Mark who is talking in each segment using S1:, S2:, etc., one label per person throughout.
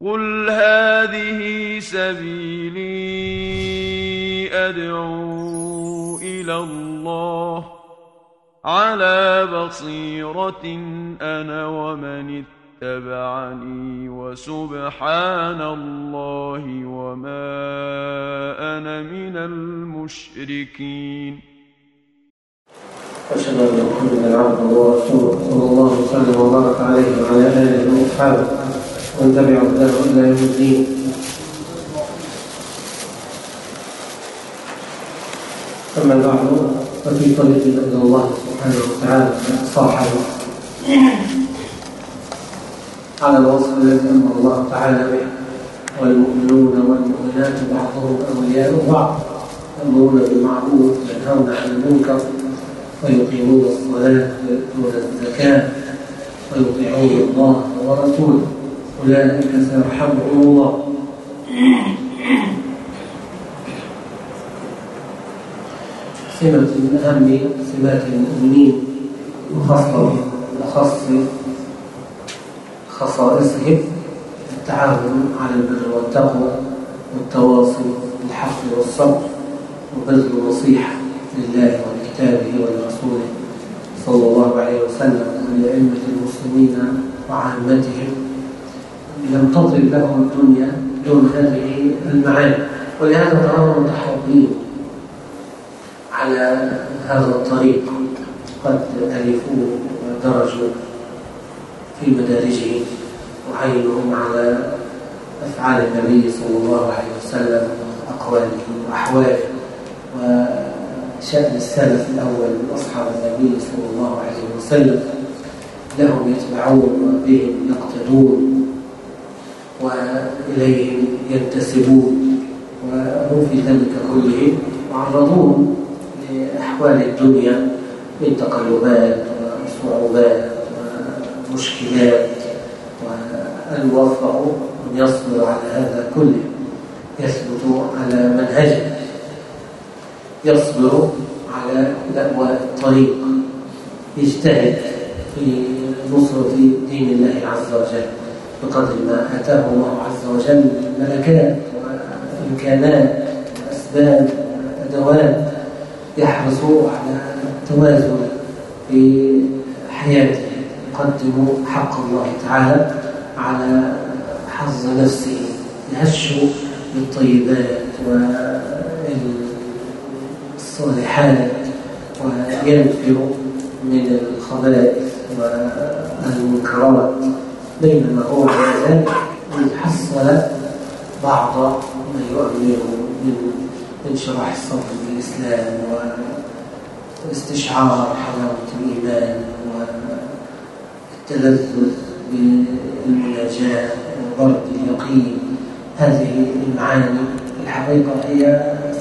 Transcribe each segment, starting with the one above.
S1: قل هذه سبيلي أدعو إلى الله على بصيرة أنا ومن اتبعني وسبحان الله وما أنا من المشركين
S2: أشهد أن محمدا عبده ورسوله صلى الله وسلم وبارك عليه وعلى آله وأصحابه. ومن تبع هداه إلى يوم الدين. أما بعد ففي طريقنا إلى الله سبحانه وتعالى صاحب. على الوصف الذي أمر الله تعالى به والمؤمنون والمؤمنات بعضهم أولياء بعض يأمرون بالمعروف وينهون عن المنكر ويقيمون الصلاة ويؤتون الزكاة ويطيعون الله ورسوله. أولئك سيرحمهم الله. سمة من أهم سمات المؤمنين وخاصة وخاص خصائصهم التعاون على البر والتقوى والتواصي بالحق والصبر وبذل النصيحة لله ولكتابه ولرسوله صلى الله عليه وسلم ولأئمة المسلمين وعامتهم. لم تضرب لهم الدنيا دون هذه المعاني. ولهذا تراهم متحرين على هذا الطريق. قد ألفوا ودرجوا في مدارجهم وعينهم على أفعال النبي صلى الله عليه وسلم وأقواله وأحواله وشأن السلف الأول أصحاب النبي صلى الله عليه وسلم لهم يتبعون وبهم يقتدون. وإليهم ينتسبون وهم في ذلك كله معرضون لأحوال الدنيا من تقلبات وصعوبات ومشكلات والوفق من يصبر على هذا كله؟ يثبت على منهجه. يصبر على لأوى الطريق. يجتهد في نصرة دين الله عز وجل. بقدر ما آتاه الله عز وجل ملكات وإمكانات وأسباب وأدوات يحرص على التوازن في حياته. يقدم حق الله تعالى على حظ نفسه يهش بالطيبات والصالحات وينفر من الخبائث والمنكرات بينما هو على ذلك حصل بعض ما يؤمنه من انشراح الصدر بالإسلام واستشعار حلاوة الإيمان والتلذذ بالمناجاة وبرد اليقين. هذه المعاني الحقيقة هي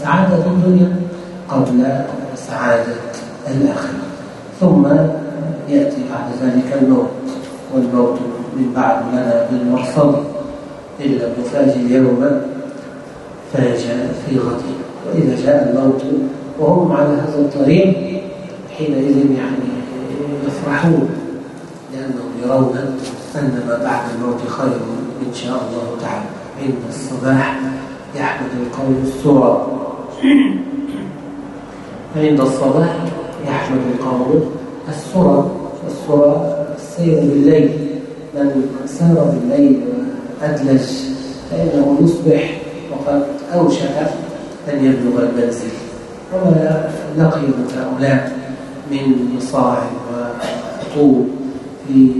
S2: سعادة الدنيا قبل سعادة الآخرة. ثم يأتي بعد ذلك الموت والموت من بعد لنا بالمرصد إلا تفاجئ اليوم فاج في غد وإذا جاء الموت وهم على هذا الطريق حينئذ يعني يفرحون لأنهم يرون أن ما بعد الموت خير إن شاء الله تعالى. عند الصباح يحمد القوم السرى. عند الصباح يحمد القوم السرى. السرى السير بالليل. من سار بالليل وأدلج فإنه يصبح وقد أوشك أن يبلغ المنزل. وما لقي هؤلاء من مصاعب وطول في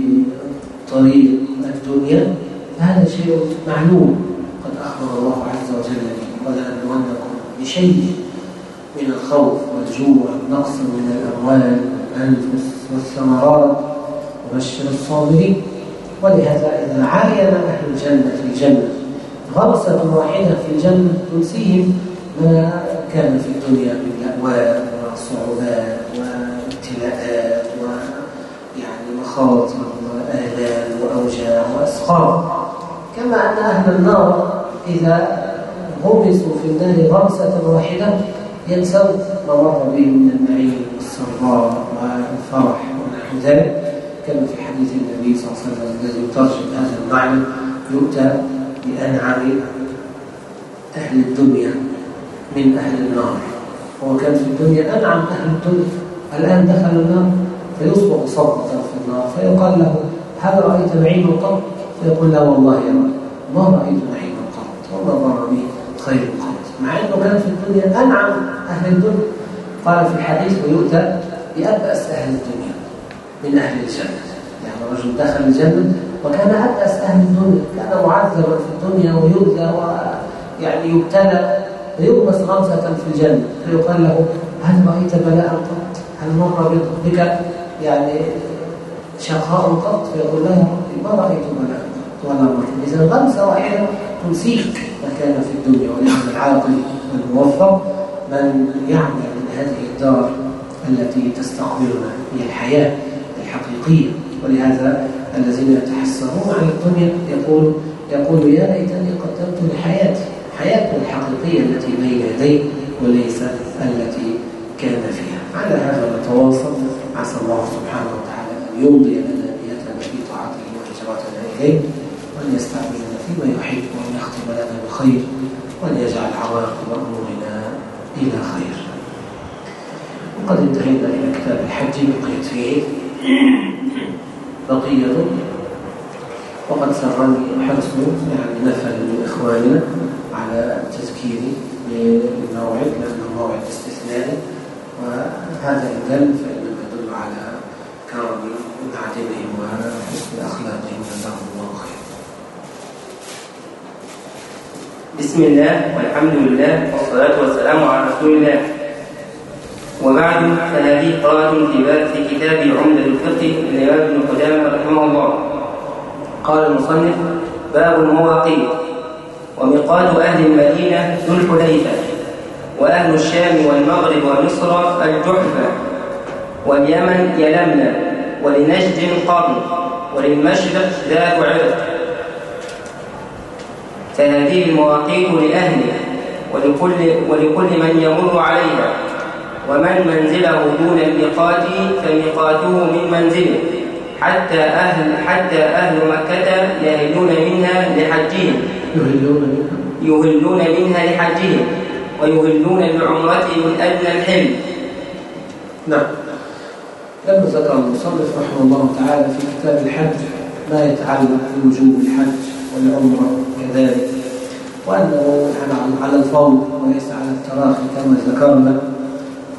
S2: طريق الدنيا؟ فهذا شيء معلوم. قد أخبر الله عز وجل به ولنبلونكم بشيء من الخوف والجوع نقص من الأموال والأنفس والثمرات. وبشر الصابرين. ولهذا إذا عاين أهل الجنة في الجنة. غرسة واحدة في الجنة تنسيهم ما كان في الدنيا من الأهوال وصعوبات وابتلاءات ويعني مخاطر وآلام وأوجاع وأسقام كما أن أهل النار إذا غمسوا في النار غمسة واحدة ينسوا ما مر بهم من النعيم والسراء والفرح ونحو ذلك. كما في حديث النبي صلى الله عليه وسلم الذي يترجم هذا المعنى يؤتى بأنعم أهل الدنيا من أهل النار. هو كان في الدنيا أنعم أهل الدنيا. الآن دخل النار فيصبح صبطة في النار فيقال له هل رأيت نعيما قط؟ فيقول لا والله يا ما رأيت نعيما قط وما ضر بي خير قط مع أنه كان في الدنيا أنعم أهل الدنيا. قال في الحديث ويؤتى بأبأس أهل الدنيا. من أهل الجنة يعني رجل دخل الجنة وكان أبأس أهل الدنيا كان معذبا في الدنيا ويؤذى ويعني يبتلى فيغمس غمسة في الجنة فيقال له هل رأيت بلاء قط؟ هل مر بك يعني شقاء قط؟ فيقول ربي ما رأيت بلاء قط ولا مر إذا غمسة واحدة تنسيك ما كان في الدنيا ولأن العاقل والموفق من يعمل من هذه الدار التي تستقبلنا هي الحياة الحقيقية ولهذا الذين يتحسرون على الدنيا يقول يقول يا ليتني قدمت لحياتي. حياته الحقيقية التي بين يديه وليس التي كان فيها. على هذا نتواصل. عسى الله سبحانه وتعالى أن يمضي لنا نيتنا في طاعته وهجرتنا إليه وأن يستعملنا فيما يحب وأن يختم لنا بخير وأن يجعل عواقب أمورنا إلى خير. وقد انتهينا إلى كتاب الحج بقيت فيه. بقية. وقد سرني حرص يعني نفل من إخواننا على تذكيري بالموعد لأنه موعد استثنائي. وهذا إن دل فإنه يدل على كرم معدنهم وحسن أخلاقهم جزاهم الله خير.
S3: بسم الله والحمد لله والصلاة والسلام على رسول الله. وبعد فهذه قراءة في كتاب عمدة الفقه للإمام ابن قدامة رحمه الله. قال المصنف باب المواقيت وميقات أهل المدينة ذو الحليفة وأهل الشام والمغرب ومصر الجحفة واليمن يلملم ولنجد قرن وللمشرق ذات عرق. فهذه المواقيت لأهله ولكل, ولكل من يمر عليها. ومن منزله دون الميقات فميقاته من منزله. حتى أهل حتى أهل مكة يهلون منها لحجهم.
S2: يهلون منها.
S3: يهلون منها لحجهم. ويهلون بعمرة من أدنى الحلم.
S2: نعم. لما ذكر المصنف رحمه الله تعالى في كتاب الحج ما يتعلق بوجوب الحج والعمرة وذلك وأنه على الفور وليس على التراخي كما ذكرنا.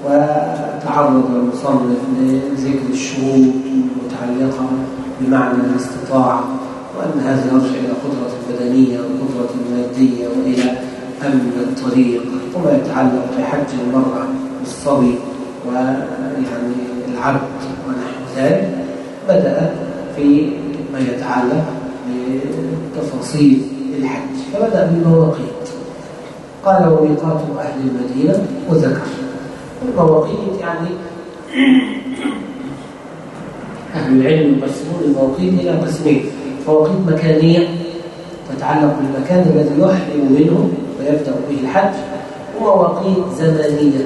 S2: وتعرض المصنف لذكر الشروط المتعلقة بمعنى الاستطاعة وأن هذا يرجع إلى قدرة بدنية وقدرة مادية وإلى أمن الطريق وما يتعلق بحج المرأة بالصبي ويعني العبد ونحو ذلك بدأ في ما يتعلق بتفاصيل الحج فبدأ بالمواقيت. قال وميقات أهل المدينة وذكر. المواقيت يعني. أهل العلم يقسمون المواقيت إلى قسمين مواقيت مكانية تتعلق بالمكان الذي يحرم منه ويبدأ به الحج ومواقيت زمانية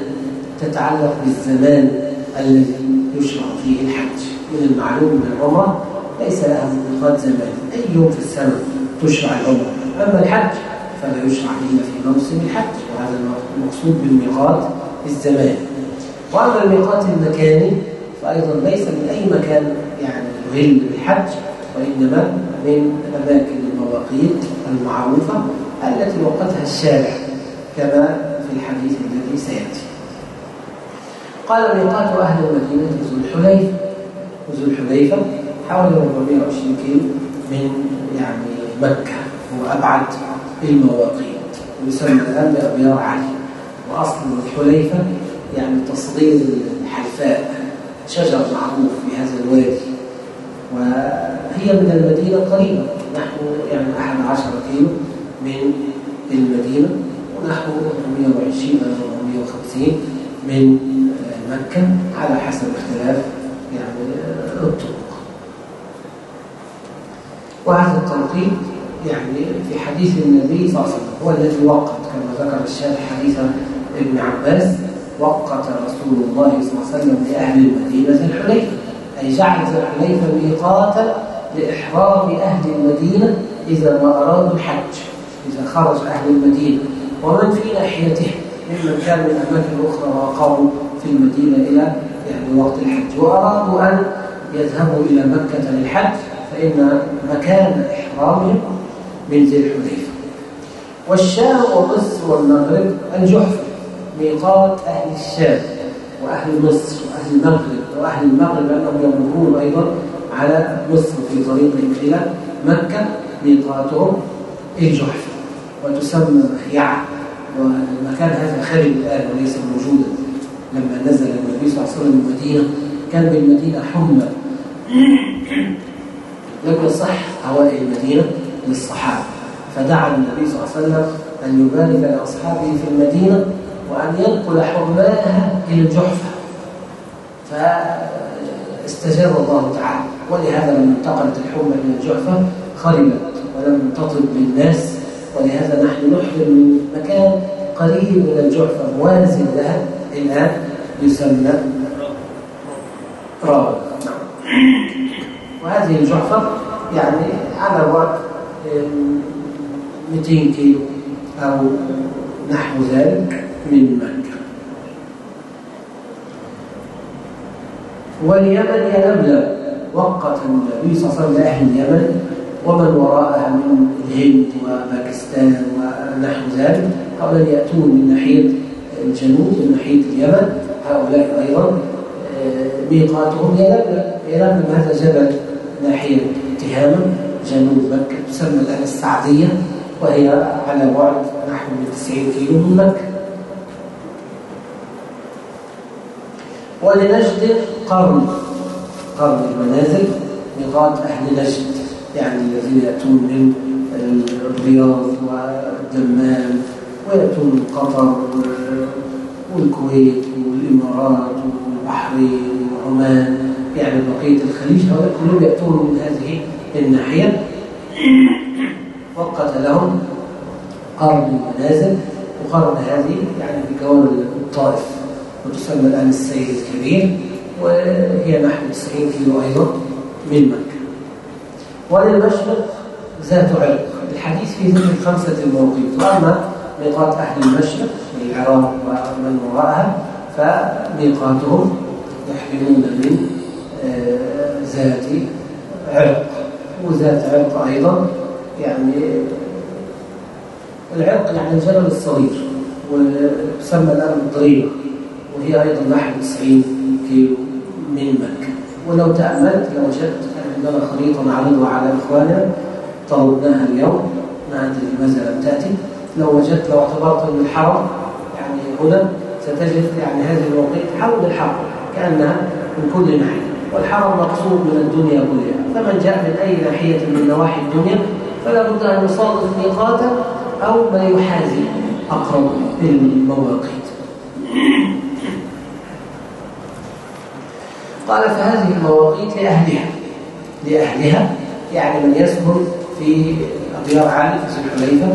S2: تتعلق بالزمان الذي يشرع فيه الحج. من المعلوم من العمرة ليس لها ميقات زمان أي يوم في السنة تشرع العمرة. أما الحج فلا يشرع إلا في موسم الحج وهذا المقصود بالميقات. الزمان. وأما الميقات المكاني فأيضا ليس من أي مكان يعني يهل بالحج وإنما من أماكن المواقيت المعروفة التي وقتها الشارع كما في الحديث الذي سيأتي. قال ميقات أهل المدينة ذو الحليفة ذو الحليفة حوالي 420 كيلو من يعني مكة هو أبعد المواقيت ويسمى الآن بأبيار علي. وأصل الحليفة يعني تصغير الحلفاء شجر معروف في هذا الوادي. وهي من المدينة قريبة نحن يعني أحد عشر كيلو من المدينة ونحن 120 أو 150 من مكة على حسب اختلاف يعني الطرق. وهذا التوقيت يعني في حديث النبي صلى الله عليه وسلم هو الذي وقت كما ذكر الشارح حديث ابن عباس وقت رسول الله صلى الله عليه وسلم لأهل المدينة الحليفة أي جعل الحليفة ميقاتا لإحرام أهل المدينة إذا ما أرادوا الحج إذا خرج أهل المدينة ومن في ناحيته ممن كان من أماكن أخرى وأقاموا في المدينة إلى يعني وقت الحج وأرادوا أن يذهبوا إلى مكة للحج فإن مكان إحرامهم من ذي الحليفة. والشام ومصر والمغرب الجحفة. ميقات أهل الشام وأهل مصر وأهل المغرب وأهل المغرب لأنهم يمرون أيضا على مصر في طريقهم إلى مكة ميقاتهم الجحفة وتسمى مهيعة والمكان هذا خارج الآن وليس موجودا. لما نزل النبي صلى الله عليه وسلم المدينة كان بالمدينة حمى. لم يصح هواء المدينة للصحابة. فدعا النبي صلى الله عليه وسلم أن يبارك لأصحابه في المدينة وأن ينقل حماها إلى الجحفة. فاستجاب الله تعالى. ولهذا لما انتقلت الحمى إلى الجحفة خربت ولم تطب للناس ولهذا نحن نحضر من مكان قريب من الجحفة موازن لها. الآن يسمى رابط وهذه الجحفة يعني على بعد 200 كيلو أو نحو ذلك. من مكة. واليمن ينبلغ وقت النبي صلى الله عليه وسلم اليمن ومن وراءها من الهند وباكستان ونحو ذلك. هؤلاء يأتون من ناحية الجنوب من ناحية اليمن. هؤلاء أيضا آه، ميقاتهم يلملم يلملم هذا جبل ناحية تهامة جنوب مكة تسمى الآن السعدية وهي على بعد نحو من 90 كيلو من مكة. ولنجد قرن. قرن المنازل ميقات أهل نجد يعني الذين يأتون من الرياض والدمام ويأتون من قطر والكويت والإمارات والبحرين وعمان يعني بقية الخليج هؤلاء كلهم يأتون من هذه الناحية. وقت لهم قرن المنازل وقرن هذه يعني بجوار الطائف. وتسمى الآن السيد الكبير وهي نحو 90 كيلو أيضا من مكة. وللمشرق ذات عرق. الحديث في ذكر خمسة المواقيت وأما ميقات أهل المشرق العراق ومن وراءها فميقاتهم يحرمون من آه، ذات عرق. وذات عرق أيضا يعني العرق يعني الجبل الصغير ويسمى الآن الضريبة. وهي أيضا نحو 90 كيلو من مكة. ولو تأملت لوجدت عندنا خريطة نعرضها على إخواننا طردناها اليوم. ما أدري لماذا لم تأتي. لو وجدت لو اعتبرت أن الحرم يعني هنا ستجد يعني هذه المواقيت حول الحرم كأنها من كل ناحية. والحرم مقصود من الدنيا كلها. فمن جاء من أي ناحية من نواحي الدنيا فلا بد أن يصادف ميقاتا أو ما يحاذي أقرب المواقيت قال فهذه المواقيت لأهلها. لأهلها يعني من يسكن في أبيار عالي في الحليفة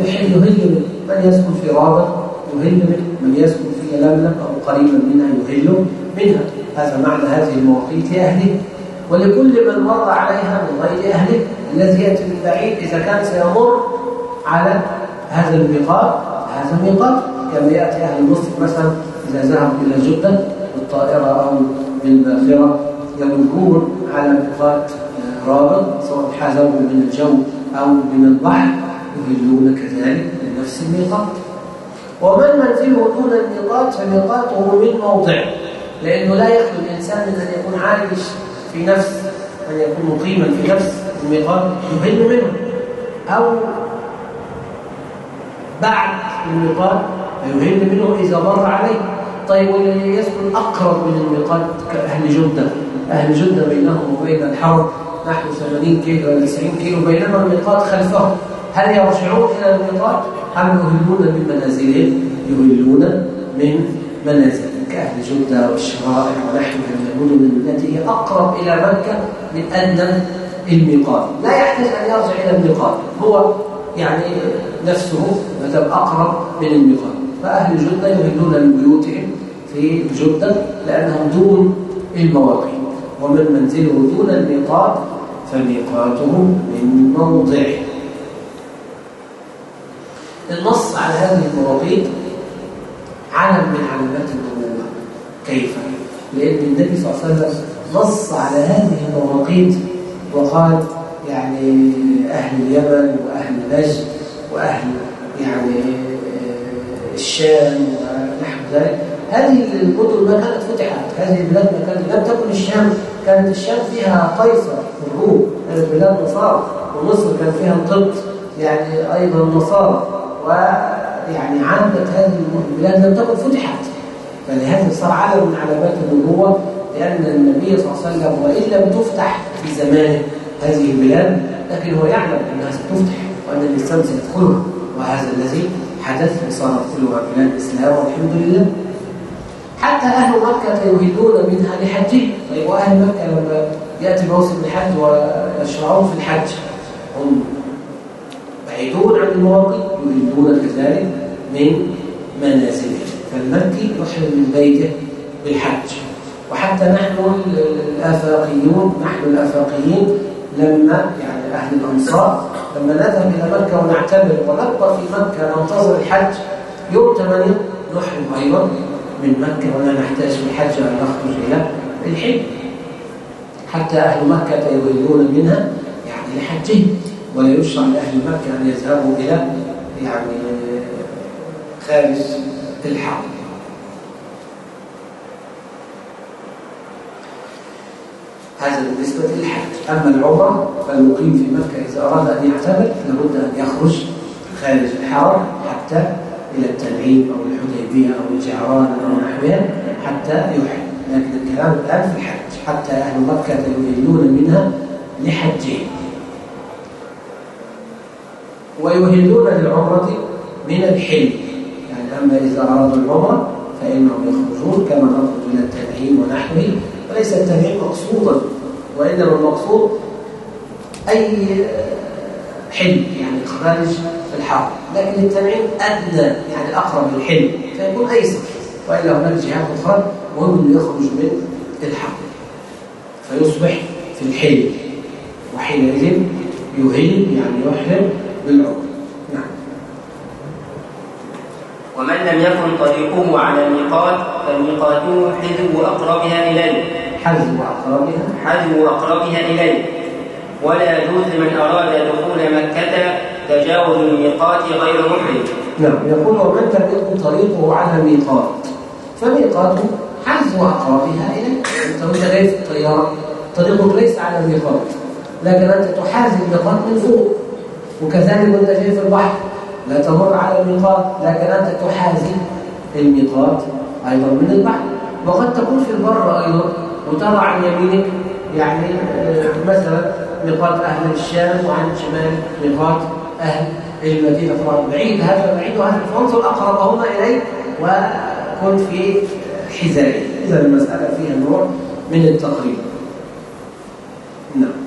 S2: يحل يهل من يسكن في رابط يهل من يسكن في لملم أو قريبا منها يهل منها. هذا معنى هذه المواقيت لأهله. ولكل من مر عليها من غير أهله الذي يأتي من بعيد إذا كان سيمر على هذا الميقات هذا الميقات كما يأتي أهل مصر مثلا إذا ذهبوا إلى جدة بالطائرة أو بالباخرة يمرون على ميقات رابط سواء حازوا من الجو أو من البحر يهلون كذلك من نفس الميقات. ومن منزله دون الميقات فميقاته من موضعه لأنه لا يخلو الإنسان من أن يكون عايش في نفس أن يكون مقيما في نفس الميقات يهل منه. أو بعد الميقات يهل منه إذا مر عليه. طيب واللي يسكن أقرب من الميقات كأهل جدة أهل جدة بينهم وبين الحرم نحو 80 كيلو ولا 90 كيلو بينما الميقات خلفهم. هل يرجعون إلى الميقات؟ أم يهلون من منازلهم؟ يهلون من منازل كأهل جدة والشرائع ونحوها من المدن التي هي أقرب إلى مكة من أدنى الميقات. لا يحتاج أن يرجع إلى الميقات. هو يعني نفسه مثلا أقرب من الميقات. فأهل جدة يهلون من بيوتهم. في جدة لأنهم دون المواقيت ومن منزله دون الميقات فميقاته من موضعه. النص على هذه المواقيت علم من علامات النبوة. كيف؟ لأن النبي صلى الله عليه وسلم نص على هذه المواقيت وقال يعني أهل اليمن وأهل نجد وأهل يعني آه، الشام ونحو ذلك. هذه المدن ما كانت فتحت هذه البلاد ما كانت لم تكن الشام كانت الشام فيها قيصر الروم كانت بلاد نصارى ومصر كان فيها القبط يعني أيضا نصارى ويعني عامة هذه البلاد لم تكن فتحت. فلهذا صار علم من علامات النبوة لأن النبي صلى الله عليه وسلم وإن لم تفتح في زمانه هذه البلاد لكن هو يعلم أنها ستفتح وأن الإسلام سيدخلها وهذا الذي حدث وصارت كلها بلاد الإسلام والحمد لله. حتى أهل مكة يريدون منها لحجهم طيب وأهل مكة لما يأتي موسم الحج ويشرعون في الحج هم بعيدون عن المواقف يريدون كذلك من منازلهم. فالمكي يحرم من بيته بالحج. وحتى نحن الآفاقيون نحن الآفاقيين لما يعني أهل الأنصار لما نذهب إلى مكة ونعتمر ونبقى في مكة ننتظر الحج يوم 8 نحرم أيضا من مكة ولا نحتاج في الحج أن نخرج إلى الحج. حتى أهل مكة يريدون منها يعني لحجهم. ولا يشرع لأهل مكة أن يذهبوا إلى يعني خارج الحرم هذا بالنسبة للحج. أما العمرة فالمقيم في مكة إذا أراد أن يعتمر لابد أن يخرج خارج الحرم حتى إلى التنعيم أو الحديبية أو الجعران أو نحوها حتى يحرم لكن الكلام الآن في الحج. حتى أهل مكة يهلون منها لحجهم. ويهلون للعمرة من الحل يعني أما إذا أرادوا العمرة فإنهم يخرجون كما نخرج إلى التنعيم ونحوه. وليس التنعيم مقصودا. وإنما المقصود أي حل يعني خارج الحرم لكن التنعيم أدنى يعني أقرب للحل فيكون أيسر وإلا هناك جهات أخرى مهم أنه يخرج من الحرم فيصبح في الحل وحينئذ يهل يعني يحرم بالعمر نعم.
S3: ومن لم يكن طريقه على الميقات فميقاته حذو أقربها إليه.
S2: حذو أقربها؟
S3: حذو أقربها إليه. ولا يجوز لمن أراد دخول مكة تجاوز الميقات غير محرم.
S2: نعم يقول ومن يكن طريقه على الميقات؟ فميقاته حذو أقربها إليه أنت وأنت جاي في الطيارة طريقك ليس على الميقات لكن أنت تحاذي الميقات من فوق. وكذلك وأنت جاي في البحر لا تمر على الميقات لكن أنت تحاذي الميقات أيضا من البحر. وقد تكون في البر أيضا وترى عن يمينك يعني آه، مثلا ميقات أهل الشام وعن شمال ميقات. أهل المدينة طبعا. بعيد هذا بعيد وهذا فانظر أقربهما إليك وكن في حذائه إذا المسألة فيها نوع من التقريب. نعم.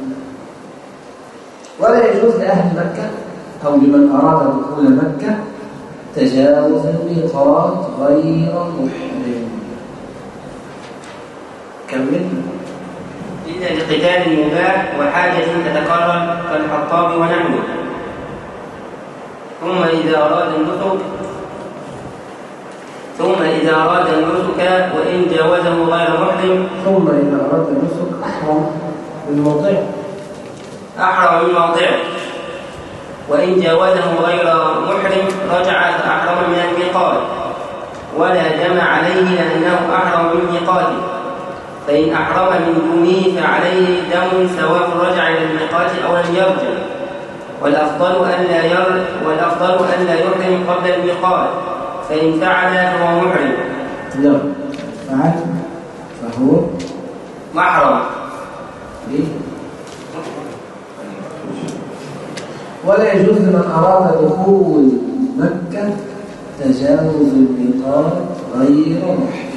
S2: ولا يجوز لأهل مكة أو لمن أراد دخول مكة تجاوز الميقات غير محرم. كمل.
S3: إلا لقتال مباح وحاجة تتكرر كالحطاب ونحوه. ثم إذا أراد النسك ثم إذا أراد النسك وإن جاوزه غير محرم.
S2: ثم إذا أراد النسك أحرم بالموضع.
S3: أحرم من موضعه وإن جاوزه غير محرم رجع فأحرم من الميقات ولا دم عليه لأنه أحرم من ميقاته فإن أحرم من دونه فعليه دم سواء رجع إلى الميقات أو لم يرجع. والأفضل أن لا ير والأفضل أن لا يحرم قبل الميقات فإن فعل فهو محرم.
S2: نعم. فعل فهو
S3: محرم.
S2: ليه؟ ولا يجوز لمن أراد دخول مكة تجاوز الميقات غير محرم.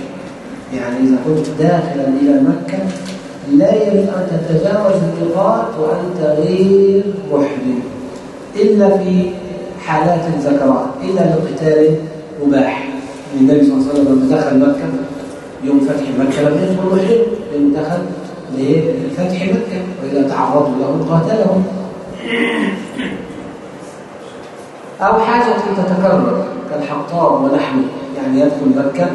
S2: يعني إذا كنت داخلا إلى مكة لا يجوز أن تتجاوز الميقات وأنت غير محرم إلا في حالات ذكرها إلا لقتال مباح. النبي صلى الله عليه وسلم لما دخل مكة يوم فتح مكة لم يدخل محرم لأنه دخل لفتح مكة. وإذا تعرضوا له قاتلهم. أو حاجة تتكرر كالحطاب ونحوه. يعني يدخل مكة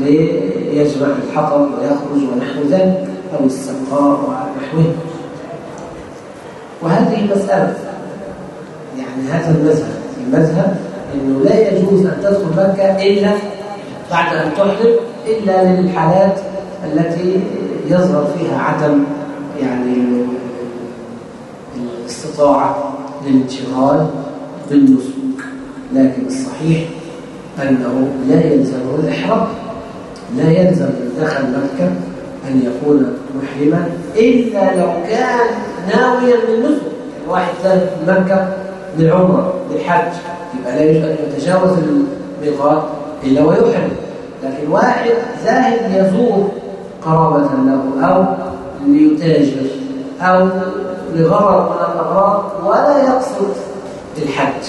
S2: ليجمع الحطب ويخرج ونحو ذلك. أو السقاء ونحوه وهذه مسألة. يعني هذا المذهب. المذهب أنه لا يجوز أن تدخل مكة إلا بعد أن تحرم إلا للحالات التي يظهر فيها عدم يعني الاستطاعة للانشغال بالنسك لكن الصحيح أنه لا يلزمه الإحرام لا يلزم دخل مكة أن يكون محرما إلا لو كان ناويا للنسك. يعني واحد ذهب في مكة للعمرة للحج. يبقى لا يجوز أن يتجاوز الميقات إلا ويحرم. لكن واحد ذاهب يزور قرابة له أو ليتاجر أو لغرض من الأغراض ولا يقصد الحج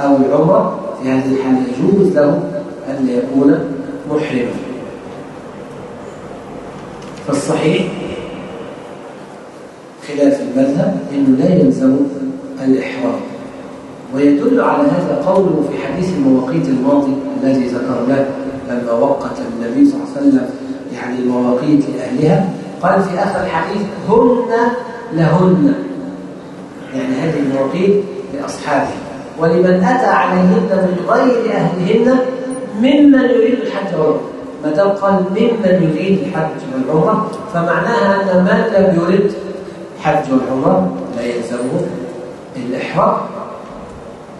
S2: أو العمرة. في هذه الحالة يجوز له أن يكون محرما. فالصحيح خلاف المذهب أنه لا يلزم الإحرام. ويدل على هذا قوله في حديث المواقيت الماضي الذي ذكرناه لما وقت النبي صلى الله عليه وسلم يعني المواقيت لأهلها قال في آخر الحديث هن لهن. يعني هذه المواقيت لأصحابه. ولمن أتى عليهن من غير أهلهن ممن يريد الحج والعمرة. ما دام قال ممن يريد الحج والعمرة فمعناها أن من لم يرد حج والعمرة لا يلزمه الإحرام.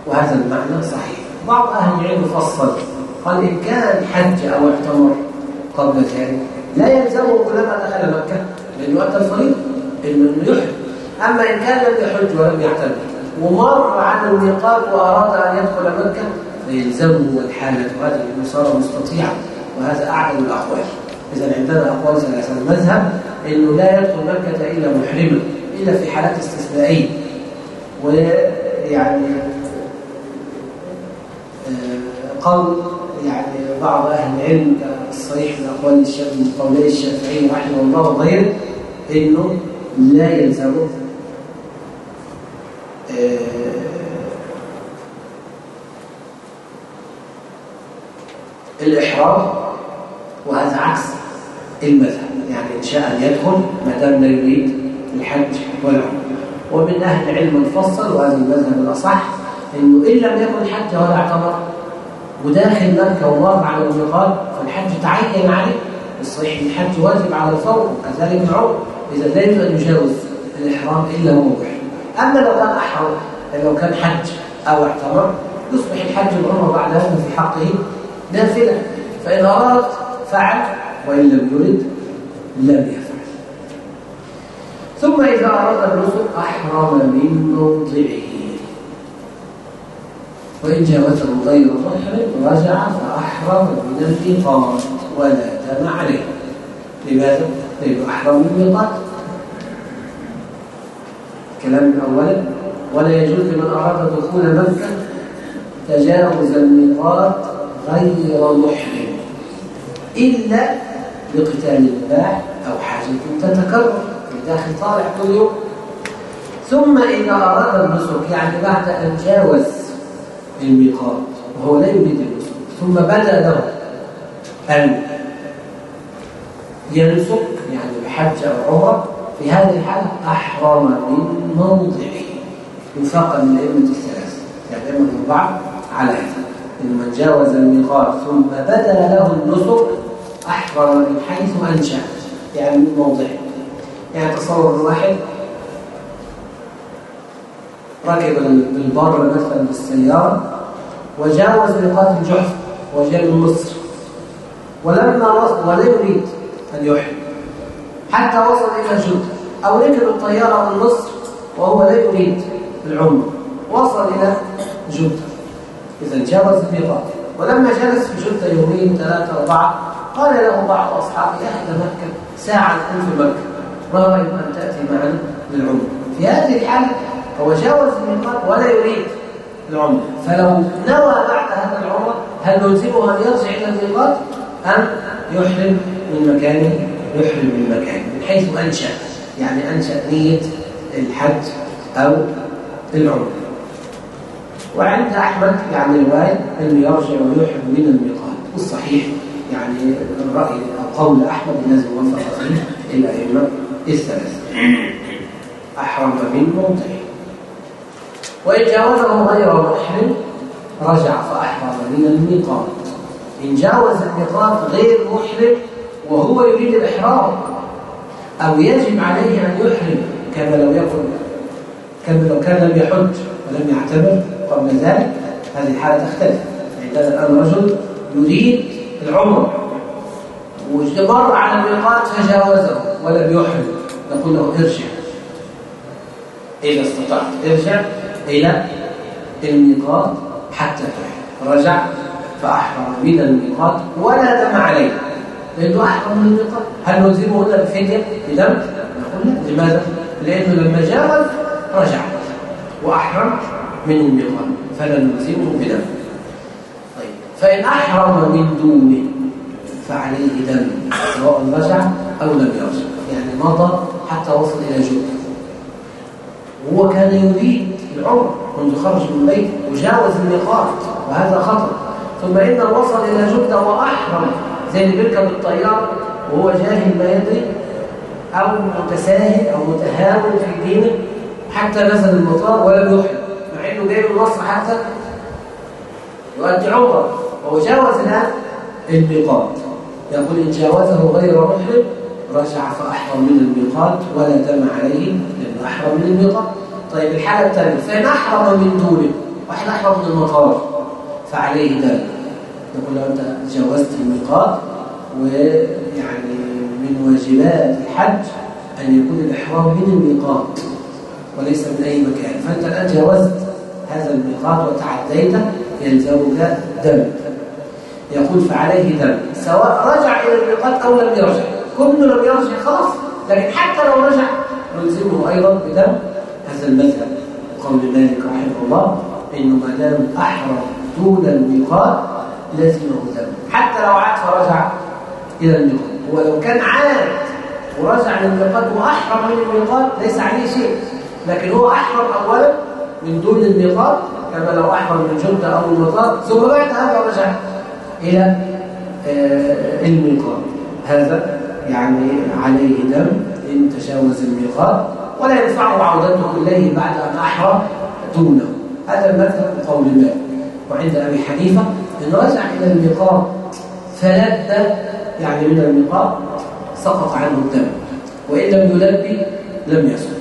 S2: وهذا المعنى صحيح. بعض أهل العلم فصل قال إن كان حج أو اعتمر قبل ذلك لا يلزمه كلما دخل مكة لأنه أتى الفريضة إنه يحج. أما إن كان لم يحج ولم يعتمر ومر على الميقات وأراد أن يدخل مكة فيلزمه الحالة هذه صار مستطيعا وهذا أعلى الأقوال. إذا عندنا أقوال ثلاثة المذهب إنه لا يدخل مكة إلا محرما إلا في حالات استثنائية. ويعني آه، قول يعني بعض أهل العلم الصحيح من أقوال قولي الشافعي رحمه الله وغيره إنه لا يلزمه آه، الإحرام وهذا عكس المذهب. يعني إن شاء يدخل ما دام لا يريد الحج والعمرة ومن أهل العلم الفصل وهذا المذهب الأصح إنه إن لم يكن حج ولا اعتمر وداخل مكة ومر على الميقات فالحج تعين عليه الصحيح الحج واجب على الفور كذلك العمر إذا لا يجوز أن يجاوز الإحرام إلا محرم أما لو كان أحرم لو كان حج أو اعتمر يصبح الحج والعمر بعد في حقه نافلة. فإن أراد فعل وإن لم يرد لم يفعل. ثم إذا أراد النسك أحرم من موضعه. وإن جاوزه غير محرم رجع فأحرم من الميقات ولا دم عليه. لماذا؟ لأنه أحرم من الميقات كلام أولا ولا يجوز لمن أراد دخول مكة تجاوز الميقات غير محرم. إلا لقتال المباح أو حاجة تتكرر داخل طالع كل يوم ثم إذا أراد النسك يعني بعد أن جاوز الميقات وهو لا يريد النسك ثم بدا له أن ينسك يعني بحج أو عمرة في هذه الحالة أحرم من موضعه. وفاقا من الأئمة الثلاثة يعني الأئمة الأربعة على هذا. من جاوز الميقات ثم بدا له النسك أحرم من حيث أنشأ. يعني من يعني تصور واحد ركب بالبر مثلا بالسيارة وجاوز ميقات الجحف وجاء من مصر ولما وصل ولا يريد أن يحرم. حتى وصل إلى جدة أو ركب الطيارة من مصر وهو لا يريد العمر. وصل إلى جدة إذا جاوز الميقات ولما جلس في جدة يومين ثلاثة أربعة قال له بعض أصحابه أهل مكة ساعة في مكة ما أن تأتي معنا للعمر في هذه الحالة هو جاوز الميقات ولا يريد العمر فلو نوى بعد هذا العمر هل نلزمه أن يرجع إلى الميقات أم يحرم من مكانه يحرم من مكانه من حيث أنشأ يعني أنشأ نية الحج أو العمر وعند أحمد يعني رواية أنه يرجع ويحرم من الميقات والصحيح يعني الرأي أو قول أحمد الذي وفق فيه الأئمة الثلاثة. أحرم من موضعه وإن جاوزه غير محرم رجع فأحرم من الميقات. إن جاوز الميقات غير محرم وهو يريد الإحرام أو يجب عليه أن يحرم كما لو يكن كما لو كان لم يحج ولم يعتبر قبل ذلك هذه الحالة تختلف. عندنا الآن رجل يريد العمر ومر على الميقات فجاوزه ولم يحرم. نقول له ارجع. إذا استطعت. ارجع إلى الميقات حتى تحرم. رجع فأحرم من الميقات ولا دم عليه. لأنه أحرم من الميقات. هل نلزمه إلا بفدية بدم؟ نقول لا. لماذا؟ لأنه لما جاوز رجع. وأحرم من الميقات فلا نلزمه بدم طيب فإن أحرم من دونه فعليه دم سواء رجع أو لم يرجع. يعني مضى حتى وصل إلى جده وهو كان يريد العمر منذ خرج من بيته وجاوز الميقات وهذا خطر ثم إن وصل إلى جدة وأحرم زي اللي بيركب الطيارة وهو جاهل ما يدري أو متساهل أو متهاون في دينه حتى نزل المطار ولم يحرم. مع إنه جاي من مصر حتى يؤدي عمره وهو جاوز الآن الميقات يقول إن جاوزه غير محرم رجع فأحرم من الميقات ولا دم عليه لأنه أحرم من الميقات. طيب الحالة الثانية فإن أحرم من دونه واحد أحرم من المطار فعليه دم نقول له أنت جاوزت الميقات ويعني من واجبات الحج أن يكون الإحرام من الميقات وليس من أي مكان. فأنت الآن جاوزت هذا الميقات وتعديته يلزمك دم. يقول فعليه دم. سواء رجع إلى الميقات أو لم يرجع. كل لم يرجع خلاص لكن حتى لو رجع نلزمه أيضا بدم هذا المذهب. قول مالك رحمه الله إنه ما دام أحرم دون الميقات لازمه دم. حتى لو عاد فرجع إلى الميقات. ولو كان عاد ورجع للميقات وأحرم من الميقات ليس عليه شيء. لكن هو أحرم أولا من دون الميقات كما لو أحرم من جدة أو المطار ثم بعد هذا رجع إلى آه، الميقات هذا يعني عليه دم إن تجاوز الميقات ولا ينفعه عودته إليه بعد أن أحرم دونه. هذا المذهب قول الله. وعند أبي حنيفة إن رجع إلى الميقات فلد يعني من الميقات سقط عنه الدم. وإن لم يلبي لم يسقط.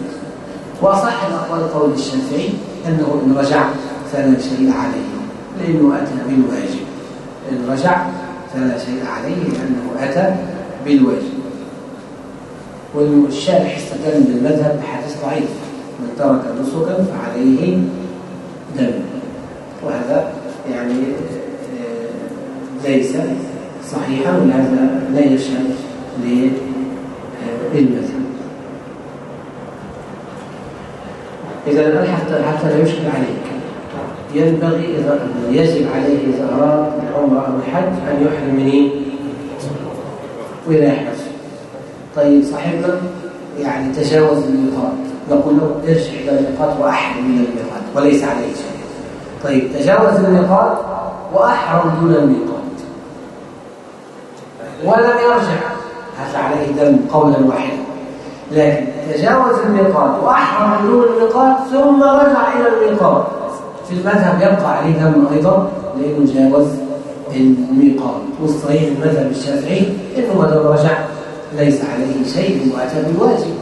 S2: وأصح الأقوال قول الشافعي أنه إن رجع فلا شيء عليه لأنه أتى بالواجب. إن رجع فلا شيء عليه لأنه أتى بالواجب. والشارح استدل بالمذهب بحديث ضعيف. من ترك نسكا فعليه دم. وهذا يعني آه، ليس صحيحا ولهذا لا يشهد للمذهب. إذا حتى حتى لا يشكل عليك. ينبغي إذا يجب عليه إذا أراد العمرة أو الحج أن يحرم منين؟ ويريح نفسه طيب صاحبنا يعني تجاوز الميقات نقول له ارجع إلى الميقات وأحرم من الميقات وليس عليه شيء طيب تجاوز الميقات وأحرم دون الميقات ولم يرجع. هذا عليه دم قولا واحدا. لكن تجاوز الميقات وأحرم دون الميقات ثم رجع إلى الميقات. في المذهب يبقى عليه دم أيضا لأنه جاوز الميقات. والصحيح المذهب الشافعي إنه ما دام رجع ليس عليه شيء وأتى بالواجب.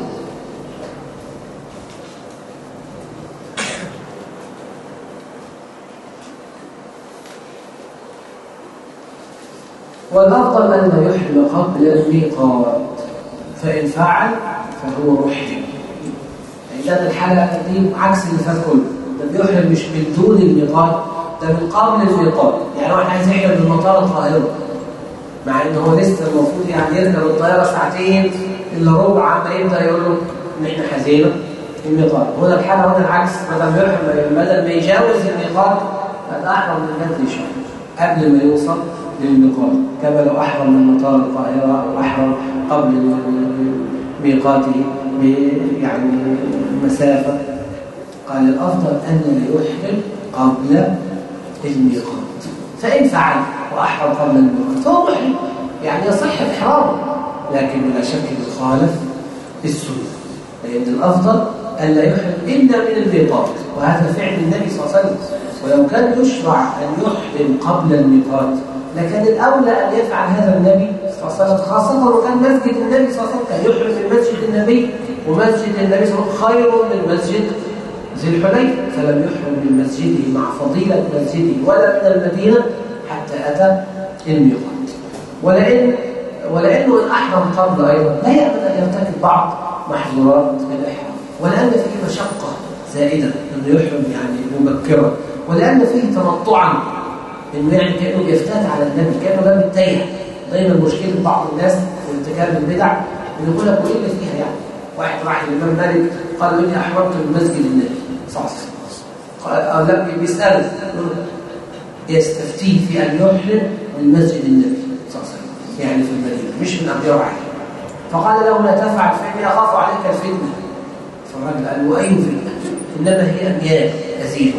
S2: والأفضل أن يحرم قبل الميقات فإن فعل فهو محرم. يعني الحالة دي عكس اللي فات كله. ده بيحرم مش من دون الميقات ده من قبل الميقات يعني واحد عايز يحرم من مطار القاهرة مع إن هو لسه المفروض يعني يركب الطياره ساعتين إلا ربع عما يبدأ يقول له ان إحنا حزينه الميقات هنا الحالة هنا العكس. بدل ما يحرم بدل ما يجاوز الميقات قد أحرم من بدري شوية قبل ما يوصل للميقات كما لو أحرم من مطار القاهره أو أحرم قبل ميقاته يعني مسافة. قال الأفضل أن لا يحرم قبل الميقات. فإن فعل وأحرم قبل الميقات فهو محرم. يعني يصح إحرامه لكن بلا شك يخالف السنة. لأن الأفضل ألا يحرم إلا من الميقات. وهذا فعل النبي صلى الله عليه وسلم. ولو كان يشرع أن يحرم قبل الميقات لكن الأولى أن يفعل هذا النبي صلى الله عليه وسلم خاصة وكان مسجد النبي صلى الله عليه وسلم كان يحرم من مسجد النبي ومسجد النبي صلى الله عليه وسلم خير من مسجد ذي الحليفة فلم يحرم من مسجده مع فضيلة مسجده ولا من المدينة حتى أتى الميقات. ولئن ولأنه أحرم قبل أيضا. لا يأمن أن يرتكب بعض محظورات الإحرام. ولأن فيه مشقة زائدة أنه يحرم يعني مبكرا ولأن فيه تنطعا انه يعني كأنه بيفتات على النبي كأنه ده بيتيه دايما مشكلة بعض الناس وارتكاب البدع انه يقول لك وإيه فيها يعني؟ واحد راح للامام مالك قال له إني احرمت من مسجد النبي صلى الله عليه وسلم. قال لا بيسأله يستفتيه في أن يحرم من مسجد النبي صلى الله عليه وسلم. يعني في المدينة مش من ابيار عليه. فقال له لا تفعل فإني أخاف عليك الفتنة. فالراجل قال له اي فتنه إنما هي أميال كثيرة.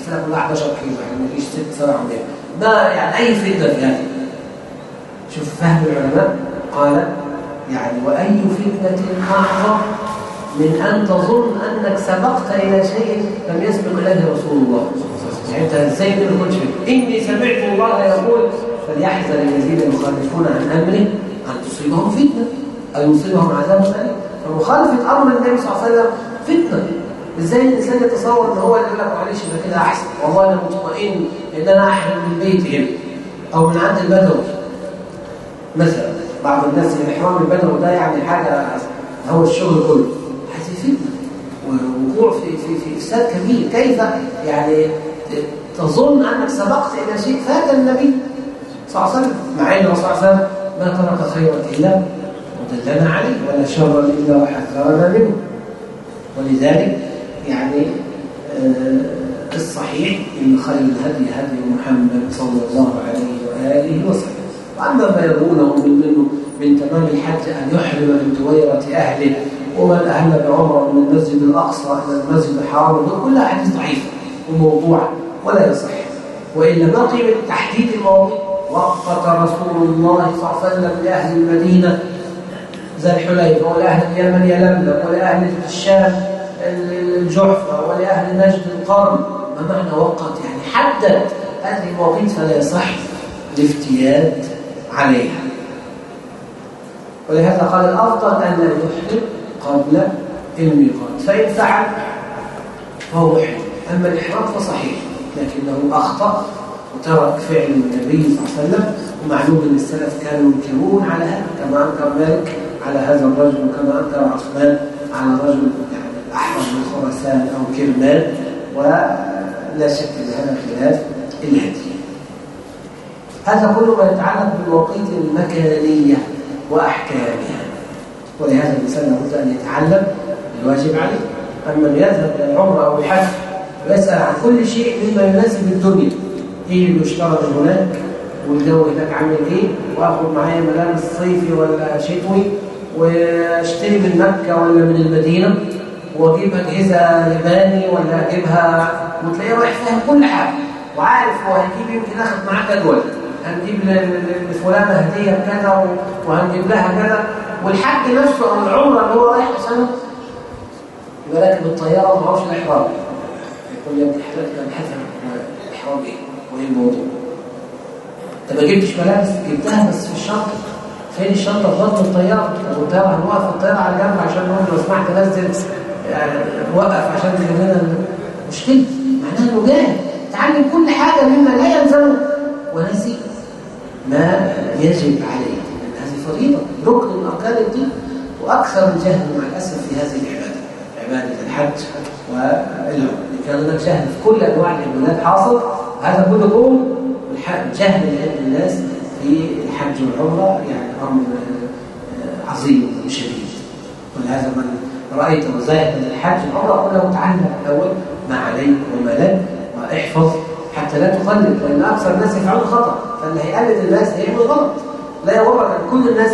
S2: مثلا كلها 11 كيلو يعني ما فيش ست سبع أميال. ما يعني أي فتنة في هذا شوف فهم العلماء قال يعني وأي فتنة أعظم من أن تظن أنك سبقت إلى شيء لم يسبق إليه رسول الله. يعني أنت إزاي ما إني سمعت الله يقول فليحذر الذين يخالفون عن أمره أن تصيبهم فتنة أو يصيبهم عذاب أليم. فمخالفة أمر النبي صلى الله عليه وسلم فتنة. إزاي الإنسان يتصور إن هو اللي يقول لك معلش يبقى كده أحسن؟ والله أنا مطمئن إن أنا احرم من بيتي أو من عند البدوي مثلا بعض الناس الاحرام البدوي ده يعني حاجة هو الشغل كله. هذه ووقوع في في في إفساد كبير. كيف يعني تظن أنك سبقت إلى شيء فات النبي صلى الله عليه وسلم؟ مع إن الرسول صلى الله عليه وسلم ما ترك خيرا إلا ودلنا عليه ولا شرا إلا وحذرنا منه. ولذلك يعني آه، الصحيح إن خير الهدي هدي محمد صلى الله عليه وآله وسلم. وأما ما يرونه من منه من تمام الحج أن يحرم من دويرة أهله ومن أهل بعمره من المسجد الأقصى إلى المسجد الحرام كلها أحاديث ضعيفة وموضوعة ولا يصح. وإلا ما قيمه تحديد المواضيع وقت رسول الله صلى الله عليه وسلم لأهل المدينة ذا الحليفة ولأهل اليمن يلملم ولأهل الشام الجحفة ولأهل نجد القرن. ما معنى وقت؟ يعني حدد. هذه المواقيت فلا يصح. الافتيات. عليها. ولهذا قال الأفضل أن لا يحرم قبل الميقات. فإن فعل فهو محرم أما الإحرام فصحيح لكنه أخطأ وترك فعل النبي صلى الله عليه وسلم ومعلوم أن السلف كانوا ينكرون على هذا كما أنكر مالك على هذا الرجل وكما أنكر عثمان على رجل أحمر من خراسان أو كرمان ولا شك أن هذا خلاف الهدي هذا كله ما يتعلق بالمواقيت المكانية وأحكامها. ولهذا الإنسان لابد أن يتعلم الواجب عليه. أما يذهب إلى العمرة أو الحج ويسأل عن كل شيء مما يناسب الدنيا. إيه اللي يشترى هناك؟ والجو هناك عامل إيه؟ وآخذ معايا ملابس صيفي ولا شتوي وأشتري من مكة ولا من المدينة وأجيب أجهزة ياباني ولا أجيبها. وتلاقيه رايح فاهم كل حاجة وعارف هو هيجيب يمكن اخد معاه جدول. هنجيب لفلانة هدية كذا وهنجيب لها كذا؟ والحج نفسه أو العمره اللي هو رايح عشان يبقى راكب الطيارة وما هوش الإحرام. يقول لي انت حضرتك ابحث الإحرام إيه؟ وإيه الموضوع؟ انت ما جبتش ملابس؟ جبتها بس في الشنطة. فين الشنطة؟ في بطن الطيارة. طب الطياره هنوقف الطيارة على جنب عشان نقول لو سمحت نزل يعني وقف عشان تجيب لنا مشكلة معناها إنه جاهل. تعلم كل حاجة مما لا يلزمه. ونسي ما يجب عليه. هذه فريضة. ركن من أركان الدين وأكثر الجهل مع الأسف في هذه العبادة. عبادة الحج والعمرة. كان هناك جهل في كل أنواع العبادات. حاصل هذا كله كون جهل الناس في الحج والعمرة يعني أمر عظيم وشديد. ولهذا من رأيته ذاهبا للحج العمرة كله تعلم الأول ما عليك وما لك وأحفظ حتى لا تقلد لأن أكثر الناس يفعلون خطأ فاللي هيقلد الناس هيعمل غلط. لا يغرك أن كل الناس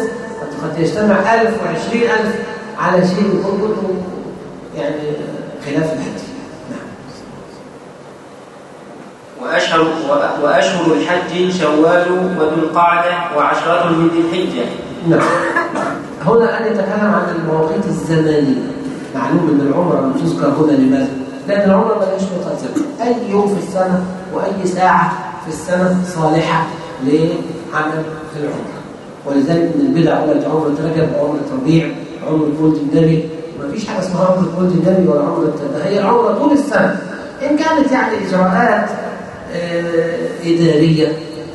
S2: قد يجتمع ألف وعشرين ألف على شيء يكون كله يعني خلاف الهدي نعم.
S3: وأشهر وأشهر الحج شوال وذو القعدة وعشرة من ذي الحجة.
S2: نعم. هنا أن يتكلم عن المواقيت الزمانية معلوم أن العمرة لم تذكر هنا لماذا؟ لأن العمرة ما لهاش ميقات زمن أي يوم في السنة وأي ساعة في السنة صالحة لعمل العمرة ولذلك من البدع قلت عمرة رجب عمرة ربيع عمرة مولد النبي. فيش حاجة اسمها عمرة مولد النبي ولا عمرة هي العمرة طول السنة. إن كانت يعني إجراءات آه، إدارية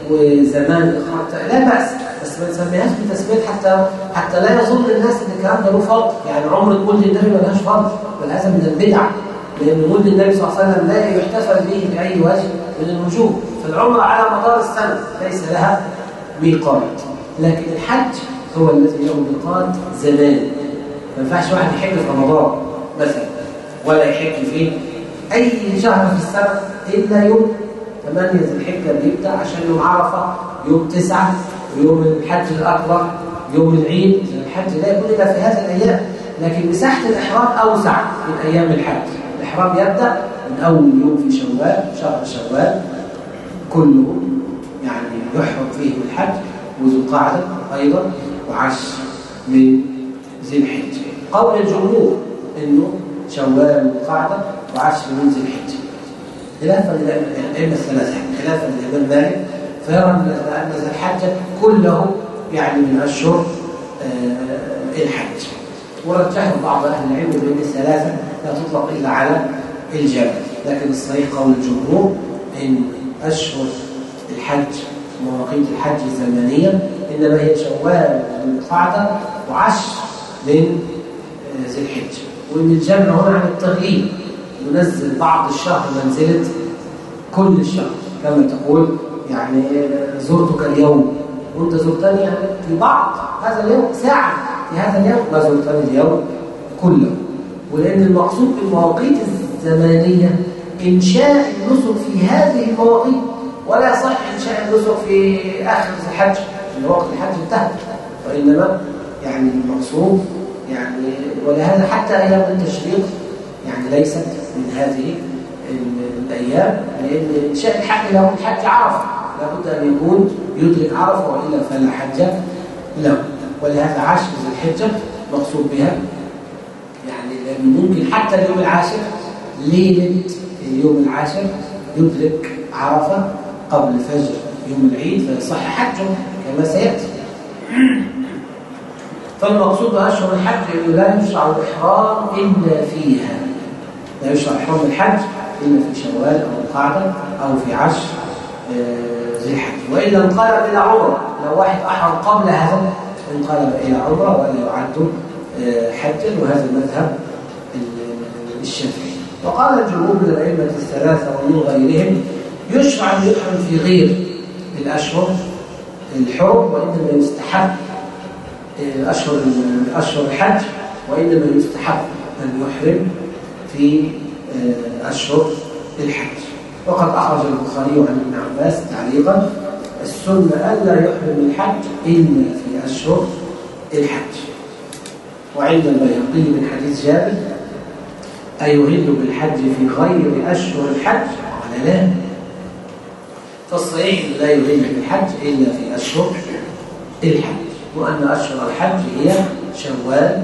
S2: وزمان إخراج لا بأس بس ما نسميهاش بتسمية حتى حتى لا يظن الناس إن الكلام ده له فضل يعني عمرة مولد النبي ملهاش فضل بل هذا من البدع. لأن مولد النبي صلى الله عليه وسلم لا يحتفل به بأي وجه من الوجوه. فالعمرة على مدار السنة ليس لها ميقات. لكن الحج هو الذي له ميقات زمان. ما ينفعش واحد يحج في رمضان مثلا ولا يحج في أي شهر في السنة إلا يوم 8 ذي الحجة بيبدأ عشان يوم عرفة يوم 9 ويوم الحج الأكبر يوم العيد. الحج لا يكون إلا في هذه الأيام. لكن مساحة الإحرام أوسع من أيام الحج. الإحرام يبدأ من أول يوم في شوال شهر شوال كله يعني يحرم فيه الحج وذو القعدة أيضا وعشر من ذي الحجة قول الجمهور إنه شوال والقعدة وعشر من ذي الحجة خلافا للأئمة الثلاثة خلافا للإمام مالك فيرى أن ذا الحجة كله يعني من أشهر آه، الحج. ورجحه بعض أهل العلم بأن الثلاثة لا تطلق إلا على الجبل. لكن الصحيح قول الجمهور إن أشهر الحج مواقيت الحج الزمنية إنما هي شوال من القعدة وعشر من آه، ذي الحجة وإن الجمع هنا عن التغيير ينزل بعض الشهر منزلة كل الشهر كما تقول يعني زرتك اليوم. وانت زرتني يعني في بعض هذا اليوم ساعة في هذا اليوم ما زرتني اليوم كله. ولأن المقصود بالمواقيت الزمانية إنشاء النسك في هذه المواقيت ولا يصح إنشاء النسك في آخر الحج في وقت الحج انتهى. وإنما يعني المقصود يعني ولهذا حتى أيام التشريق يعني ليست من هذه الأيام لأن إنشاء الحج له الحج عرفة. لابد أن يكون يدرك عرفة وإلا فلا حج له. ولهذا عاشر ذي الحجة مقصود بها ممكن حتى اليوم العاشر ليلة اليوم العاشر يدرك عرفة قبل فجر يوم العيد فيصح حجه كما سيأتي. فالمقصود بأشهر الحج أنه لا يشرع الإحرام إلا فيها. لا يشرع إحرام الحج إلا في شوال أو القعدة أو في عشر آه، ذي الحج. وإلا انقلب إلى عمرة لو واحد أحرم قبل هذا انقلب إلى عمرة ولا يعد آه، حجا وهذا المذهب الشافعي. وقال الجمهور من الأئمة الثلاثة ومن غيرهم يشرع أن يحرم في غير الأشهر الحرم وإنما يستحب أشهر أشهر الحج وإنما يستحب أن يحرم في آه، أشهر الحج. وقد أخرج البخاري عن ابن عباس تعليقا السنة ألا يحرم الحج إلا في أشهر الحج. وعند البيهقي من حديث جابر أيهل بالحج في غير أشهر الحج؟ قال لا. فالصحيح لا يهل بالحج إلا في أشهر الحج وأن أشهر الحج هي شوال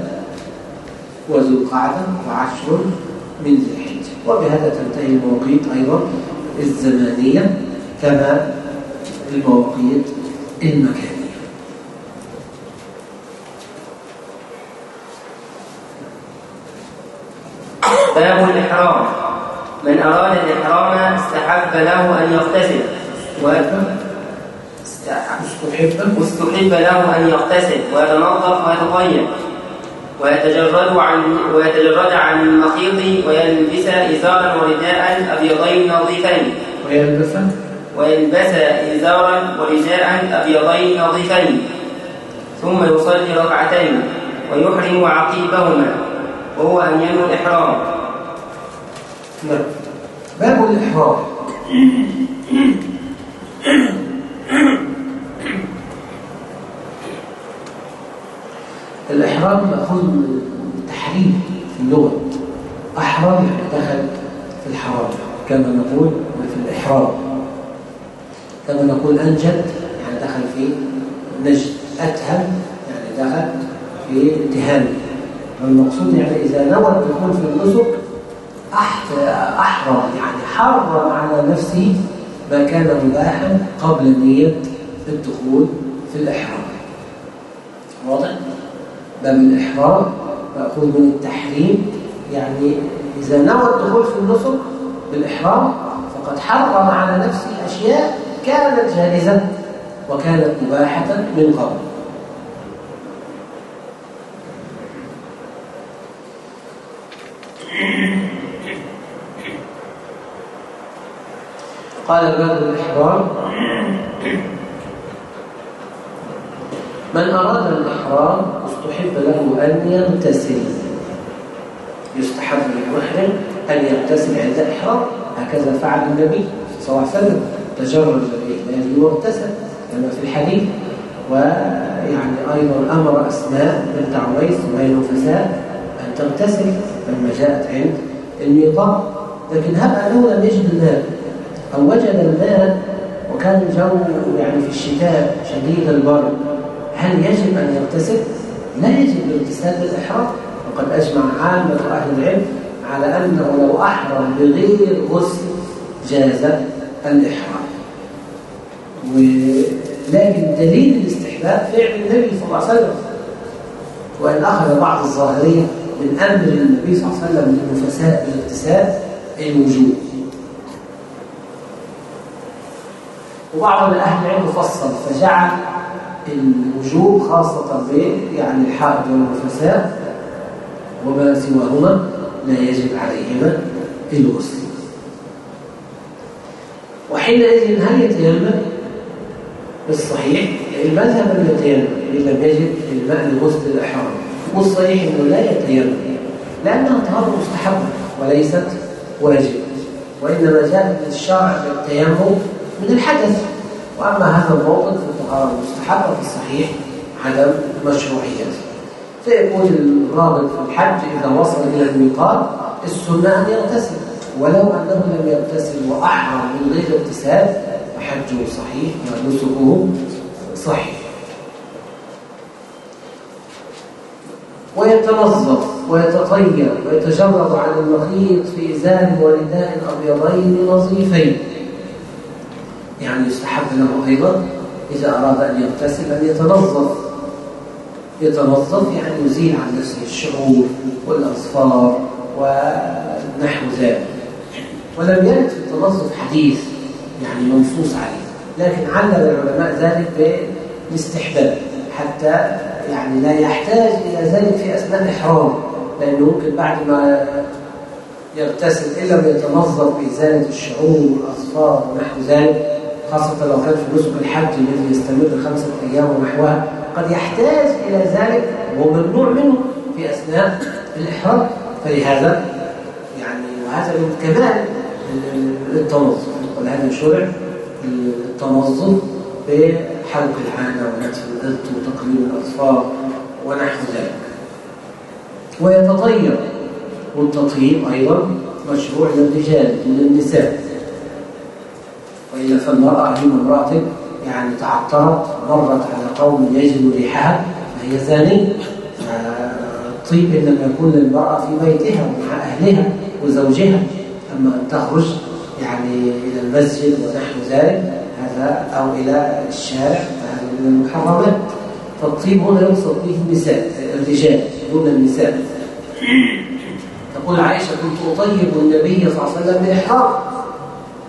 S2: وذو القعدة وعشر من ذي الحجة وبهذا تنتهي المواقيت أيضا الزمانية كما المواقيت المكانية.
S3: باب الإحرام. من أراد الإحرام استحب له أن يغتسل. و... استحب؟ له أن يغتسل ويتنظف ويتطيب. ويتجرد عن ويتجرد عن المخيط ويلبس إزارا ورداء أبيضين نظيفين.
S2: ويلبس؟
S3: ويلبس إزارا ورداء أبيضين نظيفين. ثم يصلي ركعتين ويحرم عقيبهما. وهو أن ينوي الإحرام.
S2: نعم. باب الإحرام الإحرام مأخوذ من التحريم في اللغة. أحرم دخل في الحرام. كما نقول في الإحرام كما نقول أنجد يعني دخل في نجد. أتهم يعني دخل في اتهام. والمقصود يعني إذا نوى الدخول في النسك أحرم يعني حرم على نفسه ما كان مباحا قبل نية الدخول في الإحرام واضح؟ باب الإحرام مأخوذ من التحريم يعني إذا نوى الدخول في النسك بالإحرام فقد حرم على نفسه أشياء كانت جائزة وكانت مباحة من قبل قال باب الإحرام. من أراد الإحرام استحب له أن يغتسل يستحب للمحرم أن يغتسل عند الإحرام هكذا فعل النبي صلى الله عليه وسلم. تجرد الإهلال واغتسل كما في الحديث. ويعني أيضا أمر أسماء بنت عويس وهي النفساء أن تغتسل لما جاءت عند الميقات. لكن هب أنه لم يجد الماء أو وجد الماء وكان الجو يعني في الشتاء شديد البرد هل يجب أن يغتسل؟ لا يجب الاغتسال بالإحرام. وقد أجمع عامة أهل العلم على أنه لو أحرم بغير غسل جاز الإحرام. ولكن دليل الاستحباب فعل النبي صلى الله عليه وسلم. وإن أخذ بعض الظاهرية من أمر النبي صلى الله عليه وسلم للنفساء بالاغتسال الوجوب. وبعض من أهل العلم فصل فجعل الوجوب خاصة ب يعني الحائض والنفساء وما سواهما لا يجب عليهما الغسل وحينئذ هل يتيمم؟ بالصحيح المذهب أن يتيمم إن لم يجد إلماء لغسل الإحرام والصحيح أنه لا يتيمم لأنها طهارة مستحبة وليست واجبة وإنما جاء الشرع بالتيمم من الحدث. وأما هذا الموطن في الطهارة المستحبة في الصحيح عدم مشروعيته. فيقول الرابط في الحج إذا وصل إلى الميقات السنة أن يغتسل. ولو أنه لم يغتسل وأحرم من غير اغتسال فحجه صحيح ونسكه صحيح. ويتنظف ويتطيب ويتجرد عن المخيط في إزار ورداء أبيضين نظيفين يعني يستحب له أيضا إذا أراد أن يغتسل أن يتنظف. يتنظف يعني يزيل عن نفسه الشعور والأصفار ونحو ذلك. ولم يرد في التنظف حديث يعني منصوص عليه لكن علل العلماء ذلك بالاستحباب حتى يعني لا يحتاج إلى ذلك في أثناء الإحرام لأنه ممكن بعد ما يغتسل إن لم يتنظف بإزالة الشعور والأصفار ونحو ذلك خاصة لو كان في نسك الحج الذي يستمر خمسة أيام ونحوها قد يحتاج إلى ذلك وهو ممنوع منه في أثناء الإحرام. فلهذا يعني وهذا من كمال التنظف ولهذا شرع التنظف بحلق العانة ونتف الأذن وتقليل الأظفار ونحو ذلك. ويتطير والتطيب أيضا مشروع للرجال من النساء وإلا فالمرأة هي امرأة يعني تعطرت مرت على قوم يجد ريحها فهي زانية الطيب إن لم يكون للمرأة في بيتها ومع أهلها وزوجها أما أن تخرج يعني إلى المسجد ونحو ذلك هذا أو إلى الشارع فهذا من المحرمات. فالطيب هنا يقصد به النساء الرجال دون النساء. تقول عائشة كنت أطيب النبي صلى الله عليه وسلم بإحرام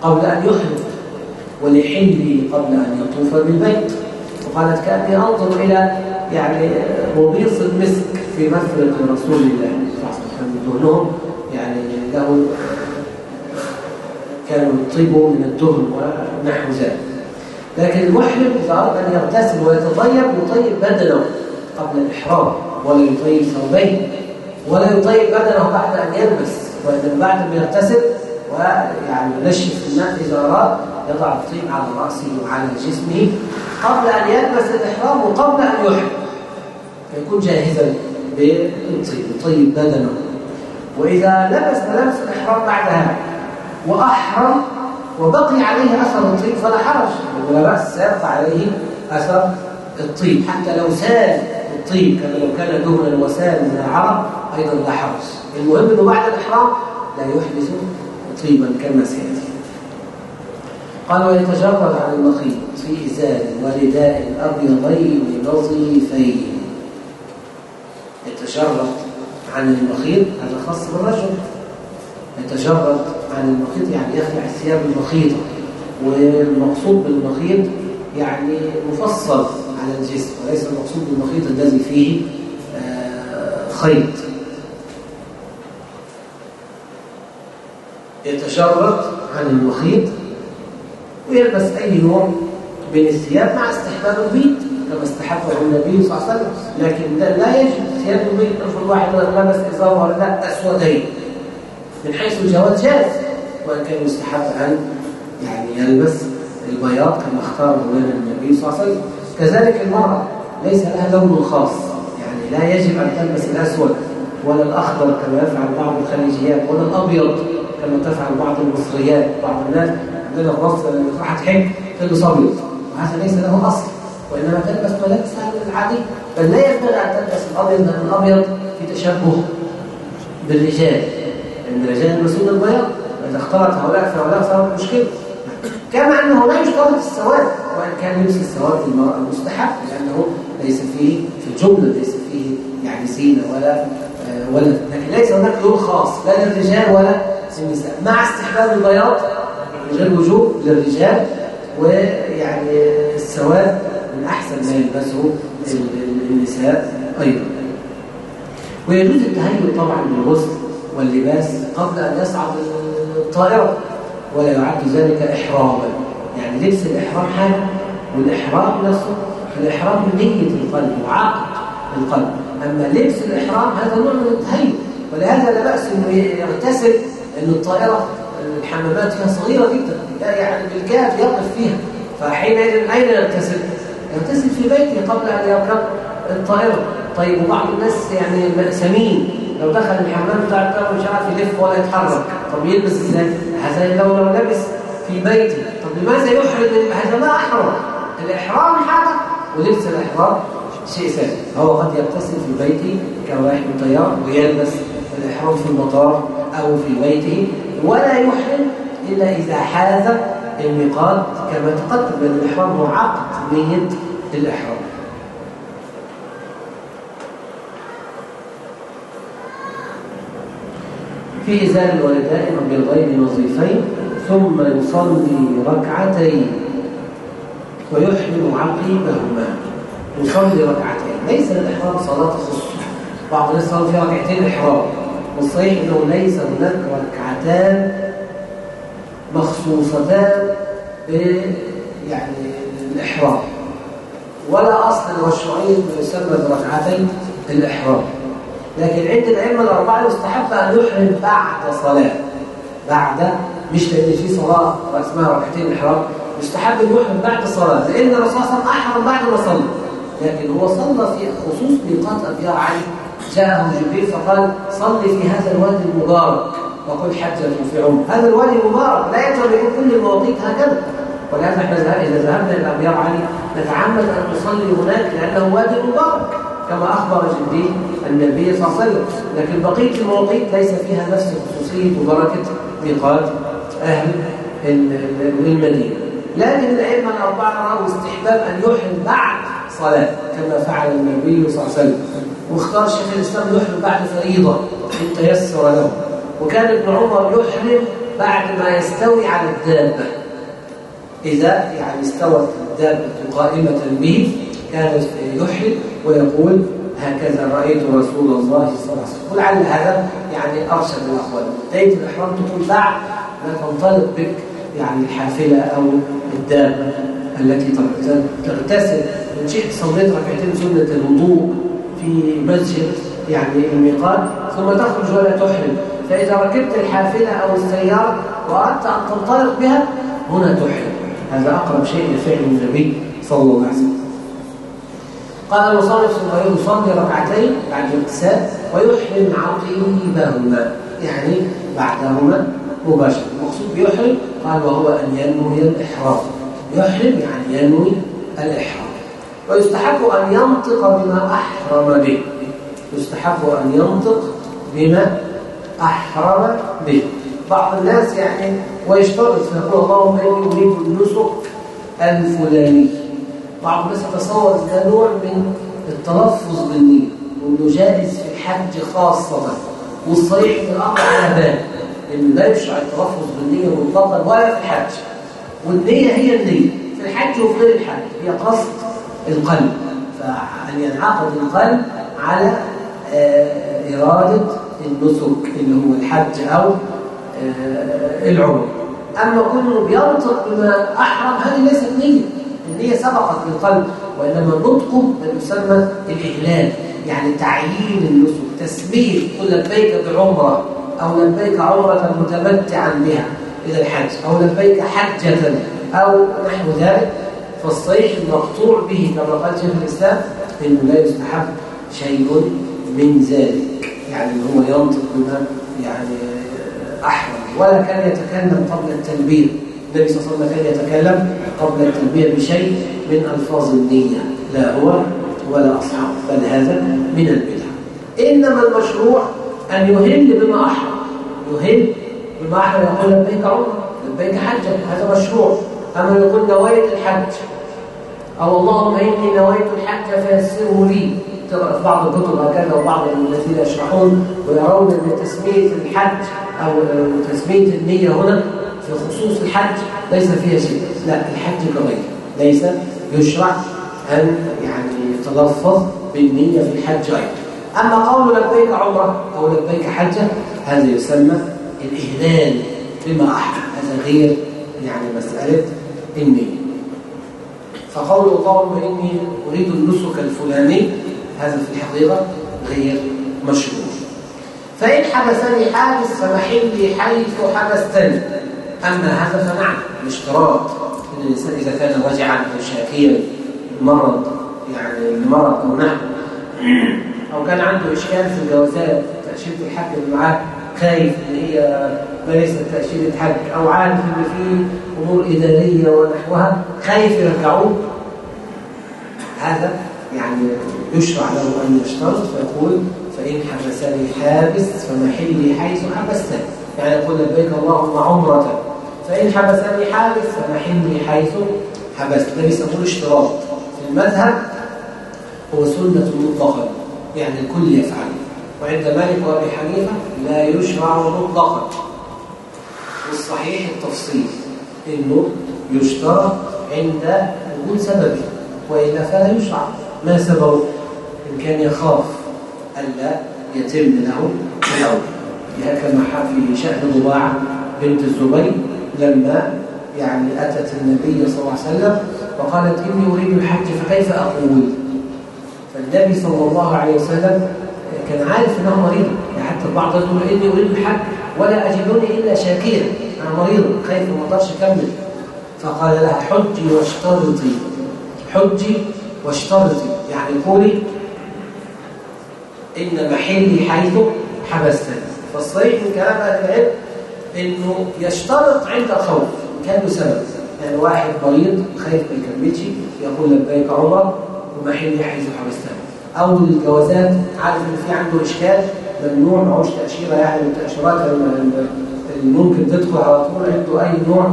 S2: قبل أن يحرم. ولحله قبل أن يطوف بالبيت. وقالت كأني أنظر إلى يعني مبيص المسك في مفرق رسول الله صلى الله عليه وسلم. دهنهم يعني له كانوا يطيبوا من الدهن ونحو ذلك. لكن المحرم إذا أراد أن يغتسل ويتطيب يطيب بدنه قبل الإحرام ولا يطيب ثوبين ولا يطيب بدنه بعد أن يلبس. وإذا بعد ما يغتسل ويعني ينشف الماء إذا أراد يضع الطيب على رأسه وعلى جسمه قبل أن يلبس الإحرام وقبل أن يحرم. فيكون جاهزا بالطيب يطيب بدنه. وإذا لبس ملابس الإحرام بعدها وأحرم وبقي عليه أثر الطيب فلا حرج. ولا بأس سيبقى عليه أثر الطيب حتى لو سال الطيب كما لو كان دهنا وسال من العرق أيضا لا حرج. المهم أنه بعد الإحرام لا يحدث طيبا كما سيأتي. قال ويتجرد عن المخيط في إزار ورداء أبيضين نظيفين يتجرد عن المخيط هذا خاص بالرجل. يتجرد عن المخيط يعني يخلع الثياب المخيطة والمقصود بالمخيط يعني مفصل على الجسم وليس المقصود بالمخيط الذي فيه آه، خيط. يتجرد عن المخيط ويلبس أي نوع من الثياب مع استحباب البيت كما استحبه النبي صلى الله عليه وسلم. لكن لا يجب ثياب البيت افرض واحد لبس إزار ولا أسودين. من حيث الجواز جاز وإن كان يستحب أن يعني يلبس البياض كما اختاره لنا النبي صلى الله عليه وسلم. كذلك المرأة ليس لها لون خاص. يعني لا يجب أن تلبس الأسود ولا الأخضر كما يفعل بعض الخليجيات ولا الأبيض كما تفعل بعض المصريات بعض الناس. عندنا في مصر راح تحب تلبس أبيض وهذا ليس له أصل. وإنما تلبس ملابسها العادية بل لا ينبغي أن تلبس الأبيض لأن الأبيض في تشبه بالرجال. لأن الرجال يلبسون البياض. إذا اختلط هؤلاء في هؤلاء صارت مشكلة كما أنه لا يشترط السواد. وإن كان لبس السواد للمرأة مستحب لأنه ليس فيه في الجملة ليس فيه يعني زينة ولا آه، ولا لكن ليس هناك لون خاص لا للرجال ولا للنساء. مع استحباب البياض من وجوب للرجال ويعني السواد من أحسن ما يلبسه النساء أيضا. ويجوز التهيؤ طبعا بالغسل واللباس قبل أن يصعد الطائرة ولا يعد ذلك إحراما. يعني لبس الإحرام حاجة والإحرام نفسه الإحرام نية القلب وعقد القلب. أما لبس الإحرام هذا نوع من التهيؤ. ولهذا لا بأس أنه يغتسل أن الطائرة الحمامات فيها صغيرة جدا لا يعني بالكاد يقف فيها. فحينئذ أين يغتسل؟ يغتسل في بيته قبل أن يركب الطائرة. طيب وبعض الناس يعني سمين لو دخل الحمام بتاع الطائرة مش عارف يلف ولا يتحرك. طب يلبس إزاي؟ هذا لو لو لبس في بيته. طب لماذا يحرم هذا ما أحرم الإحرام حاجة ولبس الإحرام شيء ثاني. هو قد يغتسل في بيته كواحد طيار ويلبس الإحرام في المطار أو في بيته. ولا يحرم إلا إذا حاز الميقات كما تقدم الإحرام هو عقد نية الإحرام في إزال الوالدين بيضين نظيفين ثم يصلي ركعتين ويحرم عقيبهما. يصلي ركعتين. ليس الإحرام صلاة خصوص بعض الناس صلوا فيها ركعتين إحرام. والصحيح أنه ليس هناك ركعتان مخصوصتان يعني الإحرام ولا أصل ما يسمى بركعتين الإحرام لكن عند الأئمة الأربعة يستحب أن يحرم بعد صلاة. بعد مش لأن في صلاة اسمها ركعتين إحرام. يستحب أن يحرم بعد صلاة لأن الرسول صلى الله عليه وسلم أحرم بعد ما صلى. لكن هو صلى في خصوص ميقات أبيار علي جاءه جبريل فقال صل في هذا الوادي المبارك. وقل حجة في هذا الوادي مبارك لا أن كل المواقيت هكذا. ولهذا إحنا إذا ذهبنا إلى أبيار علي نتعمد أن نصلي هناك لأنه وادي مبارك كما أخبر جبريل النبي صلى الله عليه وسلم. لكن بقية المواقيت ليس فيها نفس خصوصية وبركة ميقات أهل المدينة لكن الأئمة الأربعة رأوا استحباب أن يحرم بعد صلاة كما فعل النبي صلى الله عليه وسلم. واختار شيخ الإسلام يحرم بعد فريضة إن تيسر له. وكان ابن عمر يحرم بعد ما يستوي على الدابة. إذا يعني استوت الدابة قائمة به كان يحرم ويقول هكذا رأيت رسول الله صلى الله عليه وسلم. ولعل هذا يعني أرشد الأخوان بداية الإحرام تكون بعد ما تنطلق بك يعني الحافلة أو الدابة التي تغتسل. إن شئت صليت ركعتين سنة الوضوء. في مسجد يعني الميقات ثم تخرج ولا تحرم. فإذا ركبت الحافلة أو السيارة وأردت أن تنطلق بها هنا تحرم. هذا أقرب شيء لفعل النبي صلى الله عليه وسلم. قال المصنف ثم يصلي ركعتين بعد الاغتسال ويحرم عقيبهما يعني بعدهما مباشرة. المقصود بيحرم؟ قال وهو أن ينوي الإحرام. يحرم يعني ينوي الإحرام. ويستحب أن ينطق بما أحرم به. يستحب أن ينطق بما أحرم به. بعض الناس يعني ويشترط فيقول اللهم إني أريد النسك الفلاني. بعض الناس يتصور ده نوع من التلفظ بالنية وإنه جائز في الحج خاصة والصريح في الأمر على بال إنه لا يشرع التلفظ بالنية مطلقا ولا في الحج. والنية هي النية في الحج وفي غير الحج. هي قصد القلب. فأن ينعقد القلب على آه، إرادة النسك اللي هو الحج أو آه، العمر. أما كونه بينطق بما أحرم هذه ليست نية. النية سبقت للقلب وإنما نطقه ما يسمى الإهلال يعني تعيين النسك تسمية قل لبيك بعمرة أو لبيك عمرة متمتعا بها إلى الحج أو لبيك حجة أو نحو ذلك. فالصحيح المقطوع به كما قال شيخ الإسلام إنه لا يستحب شيء من ذلك. يعني هو ينطق بما يعني أحرم ولا كان يتكلم قبل التلبية النبي صلى الله عليه وسلم كان يتكلم قبل التلبية بشيء من ألفاظ النية. لا هو ولا أصحاب. بل هذا من البدع. إنما المشروع أن يهل بما أحرم يهل بما أحرم يقول لبيك عمر لبيك حجة. هذا مشروع. أما يقول نويت الحج؟ أو اللهم إني نويت الحج فيسره لي. تقرأ في بعض الكتب هكذا وبعض الذين يشرحون ويرون أن تسمية الحج أو تسمية النية هنا في خصوص الحج ليس فيها شيء. لا الحج كغير ليس. يشرع أن يعني يتلفظ بالنية في الحج أيضا. أما قول لبيك عمرة أو لبيك حجة هذا يسمى الإهلال بما أحرم هذا غير يعني مسألة النية فقول اللهم إني أريد النسك الفلاني. هذا في الحقيقة غير مشروع. فإن حبسني حابس فمحلي حيث حبستني أما هذا فنعم الاشتراط. إن الإنسان إذا كان وجعا أو شاكيا مرض يعني المرض أو نحو أو كان عنده إشكال في الجوازات تأشيرة الحج اللي معاه خايف إن هي ليست تأشيرة حج أو عارف إن في أمور إدارية ونحوها خايف يرجعوه هذا يعني يشرع له أن يشترط فيقول فإن حبسني حابس فمحلي حيث حبستني يعني يقول لبيك اللهم عمرة. فإن حبسني حابس فمحلي حيث حبست ده بيسموه اشتراط. في المذهب هو سنة مطلقة يعني الكل يفعل. وعند مالك وأبي حنيفة لا يشرع مطلقا. والصحيح التفصيل إنه يشترط عند وجود سبب والا فلا يشرع. ما سببه إن كان يخاف ألا يتم له الأول كما في شأن ضباعة بنت الزبير لما يعني أتت النبي صلى الله عليه وسلم وقالت إني أريد الحج فكيف أقول؟ فالنبي صلى الله عليه وسلم كان عارف أنه مريض. يعني حتى البعض يقول إني أريد الحج ولا أجدني إلا شاكيا أنا مريض. خايف ما أقدرش أكمل. فقال لها حجي واشترطي. حجي واشترطي. يعني قولي إن محلي حيث حبستني. فالصحيح من كلام أهل العلم إنه يشترط عند الخوف. كان له سبب. يعني واحد مريض خايف ما يكملش يقول لبيك عمر ومحلي حيث حبستني. أو الجوازات عارف إن في عنده إشكال؟ ممنوع معهوش تأشيرة يعني من التأشيرات اللي ممكن تدخل على طول عنده أي نوع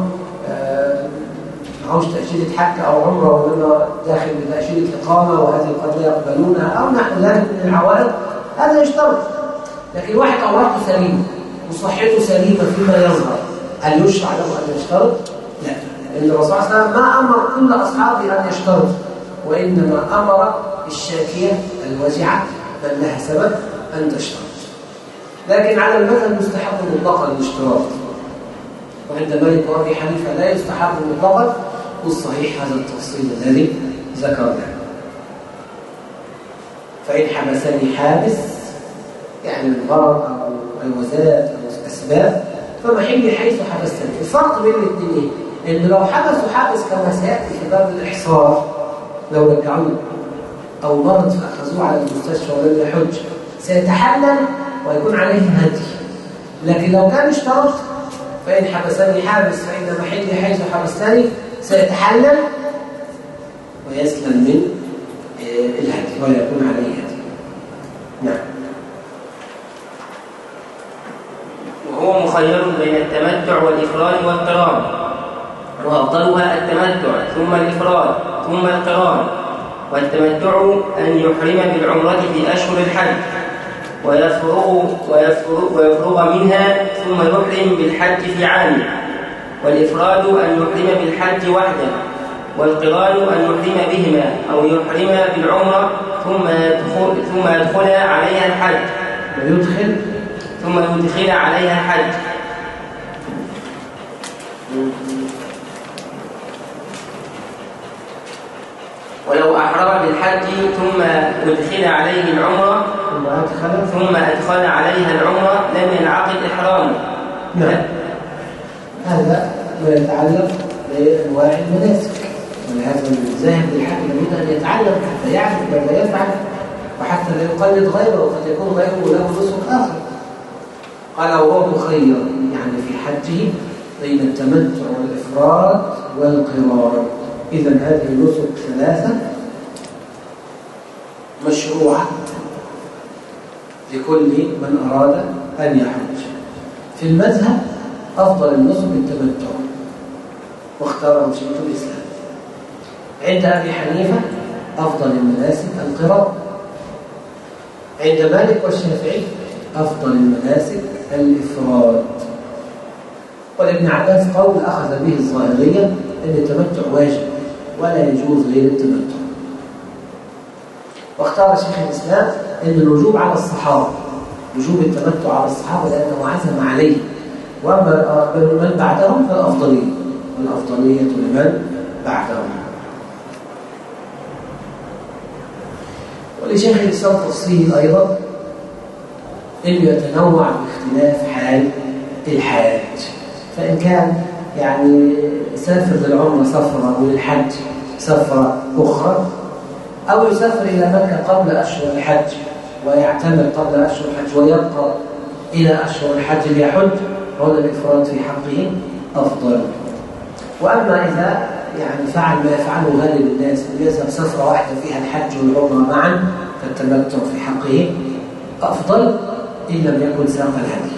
S2: معهوش تأشيرة حج أو عمرة وإنما داخل بتأشيرة إقامة وهذه قد لا يقبلونها أو نحو ذلك من العوائد هذا يشترط. لكن واحد أوراقه سليمة وصحته سليمة فيما يظهر هل يشرع له أن يشترط؟ لا. لأن الرسول صلى الله عليه وسلم ما أمر كل أصحابه أن يشترط وإنما أمر الشاكية الوجعة من لها سبب أن تشترط. لكن على المثل مستحب مطلقا الاشتراط. وعند مالك وأبي حنيفة لا يستحب مطلقا والصحيح هذا التفصيل الذي ذكرناه. فإن حبسني حابس يعني الغرض أو الوزات أو الأسباب فمحلي حيث حبستني. الفرق بين الاثنين؟ إن لو حبسوا حابس كما سيأتي في باب الإحصار لو رجعوه أو مرض فأخذوه على المستشفى ولم يحج سيتحلل ويكون عليه هدي. لكن لو كان اشترط فإن حبسني حابس فإن محلي حيث حبستني سيتحلل ويسلم من آه، الهدي ولا يكون عليه هدي. نعم.
S3: وهو مخير بين التمتع والإفراد والقران وأفضلها التمتع ثم الإفراد ثم القران والتمتع أن يحرم بالعمرة في أشهر الحج. ويفرغ, ويفرغ, ويفرغ منها ثم يحرم بالحج في عامه والإفراد أن يحرم بالحج وحده. والقران أن يحرم بهما أو يحرم بالعمرة ثم يدخل, ثم يدخل عليها الحج.
S2: ويدخل؟
S3: ثم يدخل عليها الحج. ولو أحرم بالحج ثم أدخل عليه العمرة
S2: ثم أدخل.
S3: عليها العمرة لم ينعقد إحرامه
S2: نعم. هذا ما يتعلق بأنواع المناسك. ولهذا الذاهب للحج لابد أن يتعلم حتى يعرف ماذا يفعل وحتى لا يقلد غيره وقد يكون غيره له نسك آخر. قال وهو مخير يعني في حجه بين التمتع والإفراد والقرار. إذا هذه النسك ثلاثة مشروعة لكل من أراد أن يحج. في المذهب أفضل النسك التمتع واختاره شيخ الإسلام. عند أبي حنيفة أفضل المناسك القراء عند مالك والشافعي أفضل المناسك الإفراد. ولابن عباس قول أخذ به الظاهرية أن التمتع واجب. ولا يجوز غير التمتع. واختار شيخ الإسلام أن الوجوب على الصحابة وجوب التمتع على الصحابة لأنه عزم عليه. وأما من بعدهم فالأفضلية والأفضلية لمن بعدهم. ولشيخ الإسلام تفصيل أيضا أنه يتنوع باختلاف حال الحاج. فإن كان يعني سافر للعمرة سفرة وللحج سفرة أخرى أو يسافر إلى مكة قبل أشهر الحج ويعتمر قبل أشهر الحج ويبقى إلى أشهر الحج ليحج. هذا الإفراد في حقه أفضل. وأما إذا يعني فعل ما يفعله غالب الناس يذهب سفرة واحدة فيها الحج والعمرة معا فالتمتع في حقه أفضل إن لم يكن ساق الهدي.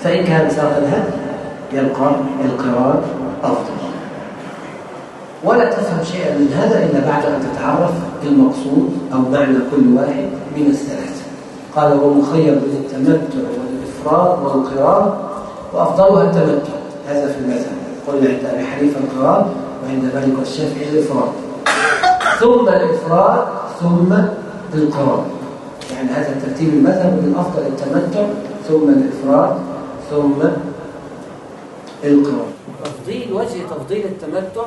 S2: فإن كان ساق الهدي يبقى القرار أفضل. ولا تفهم شيئا من هذا إلا بعد أن تتعرف المقصود أو معنى كل واحد من الثلاثة. قال هو مخير بين التمتع والإفراد والقرار وأفضلها التمتع. هذا في المذهب. قلنا عند أبي حنيفة القرار وعند مالك والشافعي الإفراد ثم الإفراد ثم القرار يعني هذا ترتيب المذهب أفضل التمتع ثم الإفراد ثم القرار
S4: تفضيل وجه تفضيل التمتع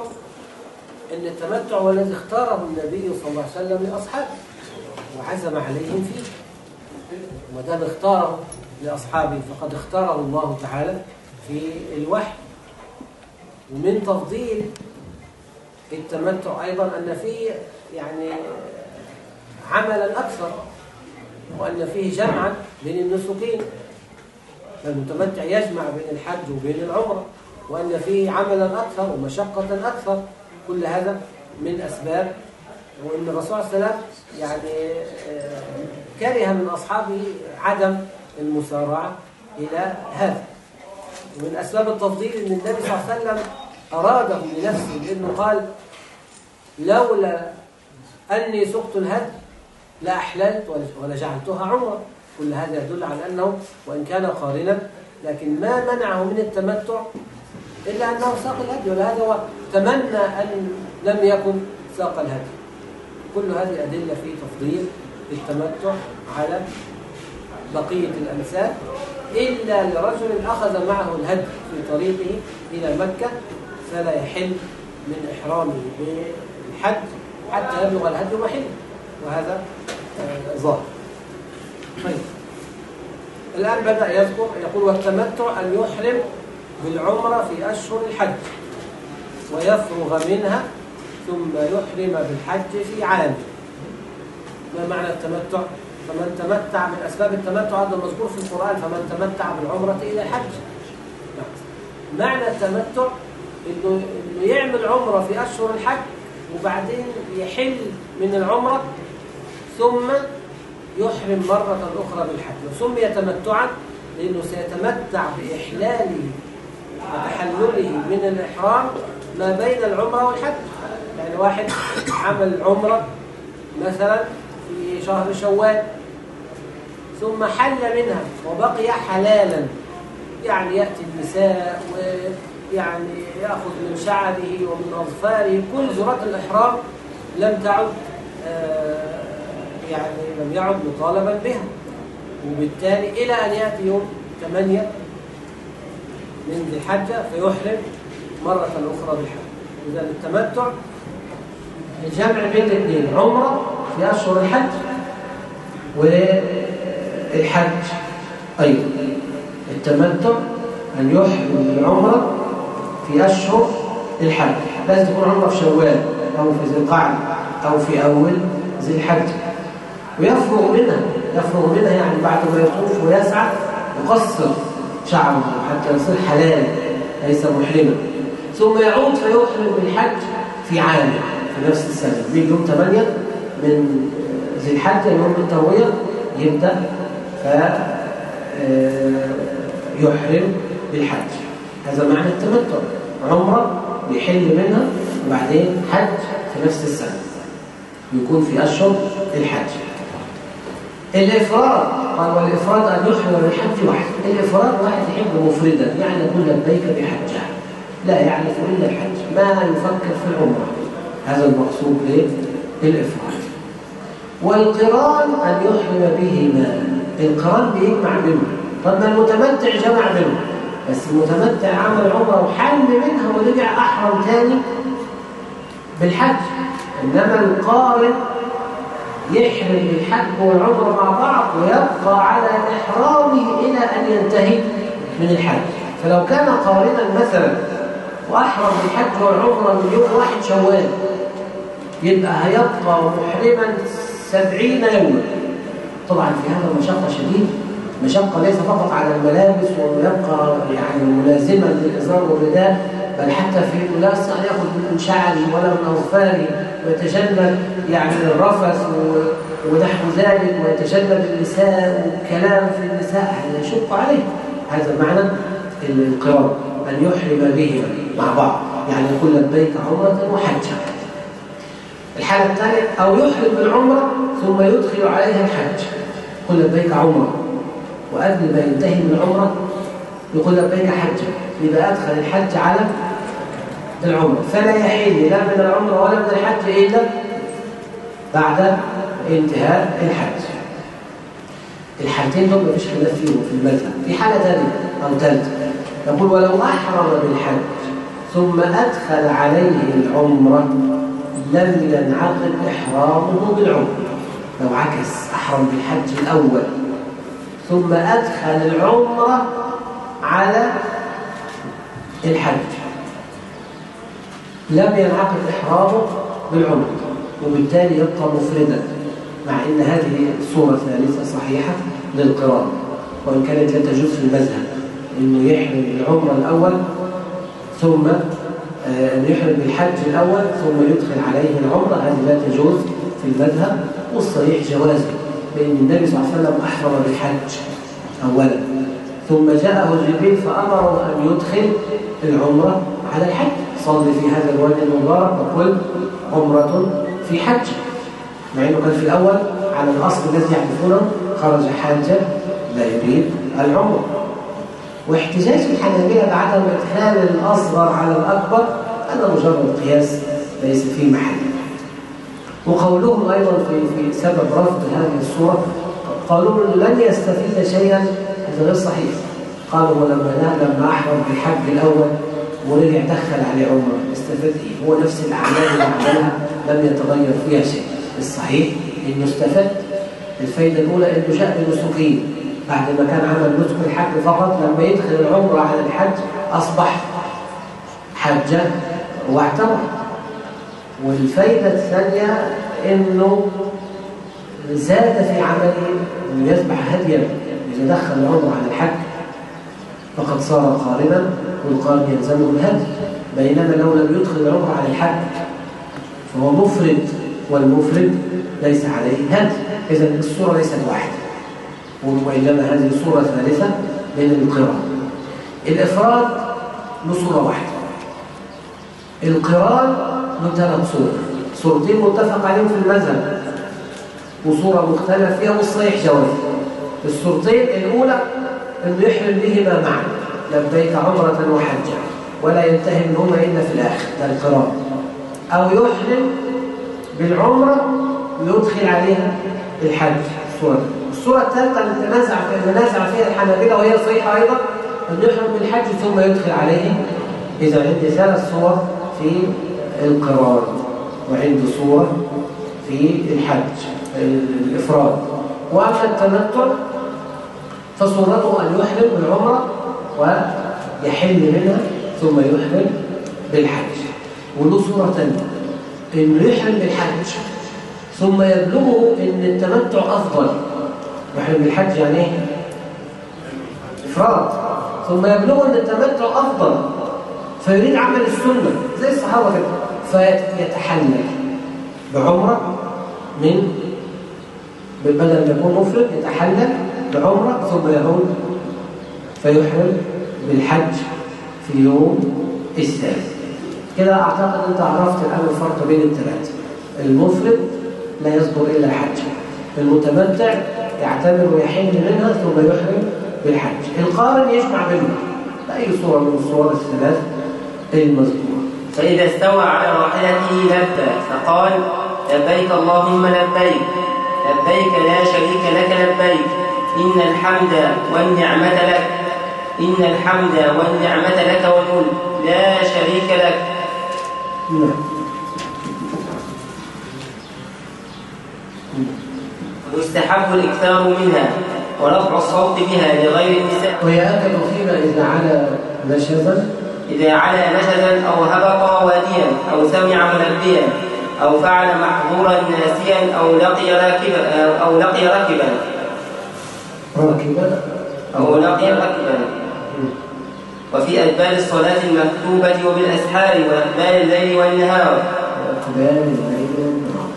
S4: إن التمتع هو الذي اختاره النبي صلى الله عليه وسلم لأصحابه وعزم عليهم فيه. ودام اختاره لأصحابه فقد اختاره الله تعالى في الوحي. ومن تفضيل التمتع أيضا أن فيه يعني عملا أكثر وأن فيه جمعا بين النسكين فالمتمتع يجمع بين الحج وبين العمرة وأن فيه عملا أكثر ومشقة أكثر. كل هذا من أسباب وإن الرسول صلى الله عليه وسلم يعني آه، كره من أصحابه عدم المسارعة إلى هذا. ومن أسباب التفضيل أن النبي صلى الله عليه وسلم أراده لنفسه لأنه قال لولا أني سقت الهد لأحللت ولجعلتها عمرة. كل هذا يدل على أنه وإن كان قارنا لكن ما منعه من التمتع إلا أنه ساق الهدي ولهذا هو تمنى أن لم يكن ساق الهدي. كل هذه أدلة في تفضيل التمتع على بقية الأنساب إلا لرجل أخذ معه الهدي في طريقه إلى مكة فلا يحل من إحرامه بالحج حتى يبلغ الهدي محله وهذا آه، ظاهر. طيب الآن بدأ يذكر يقول والتمتع أن يحرم بالعمرة في أشهر الحج ويفرغ منها ثم يحرم بالحج في عام ما معنى التمتع؟ فمن تمتع من أسباب التمتع هذا المذكور في القرآن فمن تمتع بالعمرة إلى الحج نعم. معنى التمتع إنه
S2: يعمل عمرة في أشهر الحج وبعدين يحل من العمرة ثم يحرم مرة أخرى بالحج وسمي تمتعا لأنه سيتمتع بإحلاله وتحلله من الإحرام ما بين العمرة والحج. يعني واحد عمل عمرة مثلا في شهر شوال ثم حل منها وبقي حلالا. يعني يأتي النساء ويعني يأخذ من شعره ومن أظفاره كل زرات الإحرام لم تعد آه، يعني لم يعد مطالبا بها. وبالتالي إلى أن يأتي يوم 8 من ذي الحجة فيحرم مرة أخرى بالحج. إذا التمتع الجمع بين الاثنين عمرة في أشهر الحج والحج. أيضا التمتع أن يحرم بالعمرة في أشهر الحج. لازم تكون عمرة في شوال أو في ذي القعدة أو في أول ذي الحج. ويفرغ منها. يفرغ منها يعني بعد ما يطوف ويسعى يقصر شعره حتى يصير حلال ليس محرما. ثم يعود فيحرم بالحج في عام في نفس السنة. بيجي يوم 8 من ذي الحج يوم التروية يبدأ ف آه، بالحج. هذا معنى التمتع. عمرة يحل منها وبعدين حج في نفس السنة. يكون في أشهر الحج. الإفراد قال والإفراد أن يحرم بالحج واحد الإفراد واحد يحب مفردا يعني يقول لبيك بحجة. لا يعرف إلا الحج ما يفكر في العمرة. هذا المقصود بالإفراد والقران أن يحرم بهما. القران بيجمع بينهم طب ما المتمتع جمع بينهم بس المتمتع عمل عمرة وحل منها ورجع أحرم تاني بالحج. إنما القارن يحرم بالحج والعمره مع بعض ويبقى على إحرامه إلى أن ينتهي من الحج فلو كان قارنا مثلا وأحرم بالحج والعمره من يوم واحد شوال يبقى هيبقى محرما سبعين يوما. طبعا في هذا مشقة شديدة مشقة ليس فقط على الملابس ويبقى يعني ملازما للإزار والرداء بل حتى في لا يستطيع أن يأخذ من شعري ولا من أظفاري ويتجنب يعني الرفث ونحو ذلك ويتجنب النساء والكلام في النساء. هذا يشق عليه هذا معنى القرار أن يحرم بهما مع بعض. يعني يقول لبيك عمرة وحجة الحالة الثانية أو يحرم بالعمرة ثم يدخل عليها الحج. يقول لبيك عمرة وقبل ما ينتهي من العمرة يقول لبيك حجة يبقى أدخل الحج على العمرة. فلا يحل لا من العمرة ولا من الحج إلا بعد انتهاء الحج. الحالتين دول مفيش خلاف فيهم في المذهب. في حالة ثانية أو ثالثة يقول ولو أحرم بالحج ثم أدخل عليه العمرة لم ينعقد إحرامه بالعمرة. لو عكس أحرم بالحج الأول. ثم أدخل العمرة على الحج لم ينعقد إحرامه بالعمرة وبالتالي يبقى مفردا مع أن هذه الصورة الثالثة صحيحة للقران. وإن كانت لا تجوز في المذهب أنه يحرم العمرة الأول ثم آه، أن يحرم بالحج الأول ثم يدخل عليه العمرة هذه لا تجوز في المذهب. والصحيح جوازه لأن النبي صلى الله عليه وسلم أحرم بالحج أولا. ثم جاءه جبريل فأمره أن يدخل العمرة على الحج. صلي في هذا الوادي المبارك وقل عمرة في حج. مع أنه كان في الأول على الأصل الذي يحدثونه خرج حاجا لا يريد العمرة. واحتجاج الحنابلة بعدم إدخال الأصغر على الأكبر هذا مجرد قياس ليس فيه محل. وقولهم أيضا في في سبب رفض هذه الصورة قالوا لن يستفيد شيئا غير صحيح. قالوا ولما لما أحرم بالحج الأول ورجع دخل عليه عمره استفاد إيه؟ هو نفس الأعمال اللي عملها لم يتغير فيها شيء. الصحيح إنه استفاد. الفايدة الأولى إنه شاء بالنسكين بعد ما كان عمل نسك الحج فقط لما يدخل العمره على الحج أصبح حجه واعتمر والفايدة الثانية إنه زاد في عمله انه يذبح هديا. اذا دخل العمره على الحج فقد صار قارنا والقارن يلزمه الهدي بينما لو لم يدخل العمرة على الحج فهو مفرد والمفرد ليس عليه هدي. إذا الصورة ليست واحدة وإنما هذه صورة ثالثة من القران الإفراد له صورة واحدة القران له ثلاث صور صورتين متفق عليهم في المذهب وصورة مختلف فيها والصحيح جواز الصورتين الأولى أنه يحرم بهما معا. لبيك عمرة وحجة ولا ينتهي منهما إلا في الآخر. ده القران أو يحرم بالعمرة ويدخل عليها الحج الصورة. الصورة الثالثة اللي تنازع فيها فيها الحنابلة وهي صحيحة أيضا أن يحرم بالحج ثم يدخل عليه إذا عندي ثلاث صور في القرار وعنده صورة في الحج الإفراد. وأما التمتع فصورته أن يحرم بالعمرة ويحل منها ثم يحرم بالحج. وله صورة ثانية إنه يحرم بالحج. ثم يبلغه إن التمتع أفضل. يحرم بالحج يعني إيه؟ إفراد. ثم يبلغه أن التمتع أفضل. فيريد عمل السنة. زي الصحابة كده. فيتحلل بعمرة من بدل ما يكون مفرد يتحلل بعمرة ثم يعود فيحرم بالحج في يوم الثالث كده أعتقد أنت عرفت الآن الفرق بين الثلاثة. المفرد لا يصدر إلا الحج المتمتع يعتمر ويحل منها ثم يحرم بالحج. القارن يجمع بينهم. بأي صورة من الصور الثلاث المذكورة.
S3: فإذا استوى على راحلته لبى فقال لبيك اللهم لبيك. لبيك لا شريك لك لبيك. إن الحمد والنعمة لك. إن الحمد والنعمة لك والملك لا شريك لك. ويستحب الإكثار منها ورفع الصوت بها لغير النساء
S2: ويأكد فيما إذا على نشزا.
S3: إذا علا نشزا أو هبط واديا أو سمع ملبيا أو فعل محظورا ناسيا أو لقي راكبا أو لقي راكبا.
S2: راكبا
S3: أو لقي راكبا وفي أدبار الصلاة المكتوبة وبالأسحار وإقبال الليل والنهار.
S2: إقبال الليل والنهار.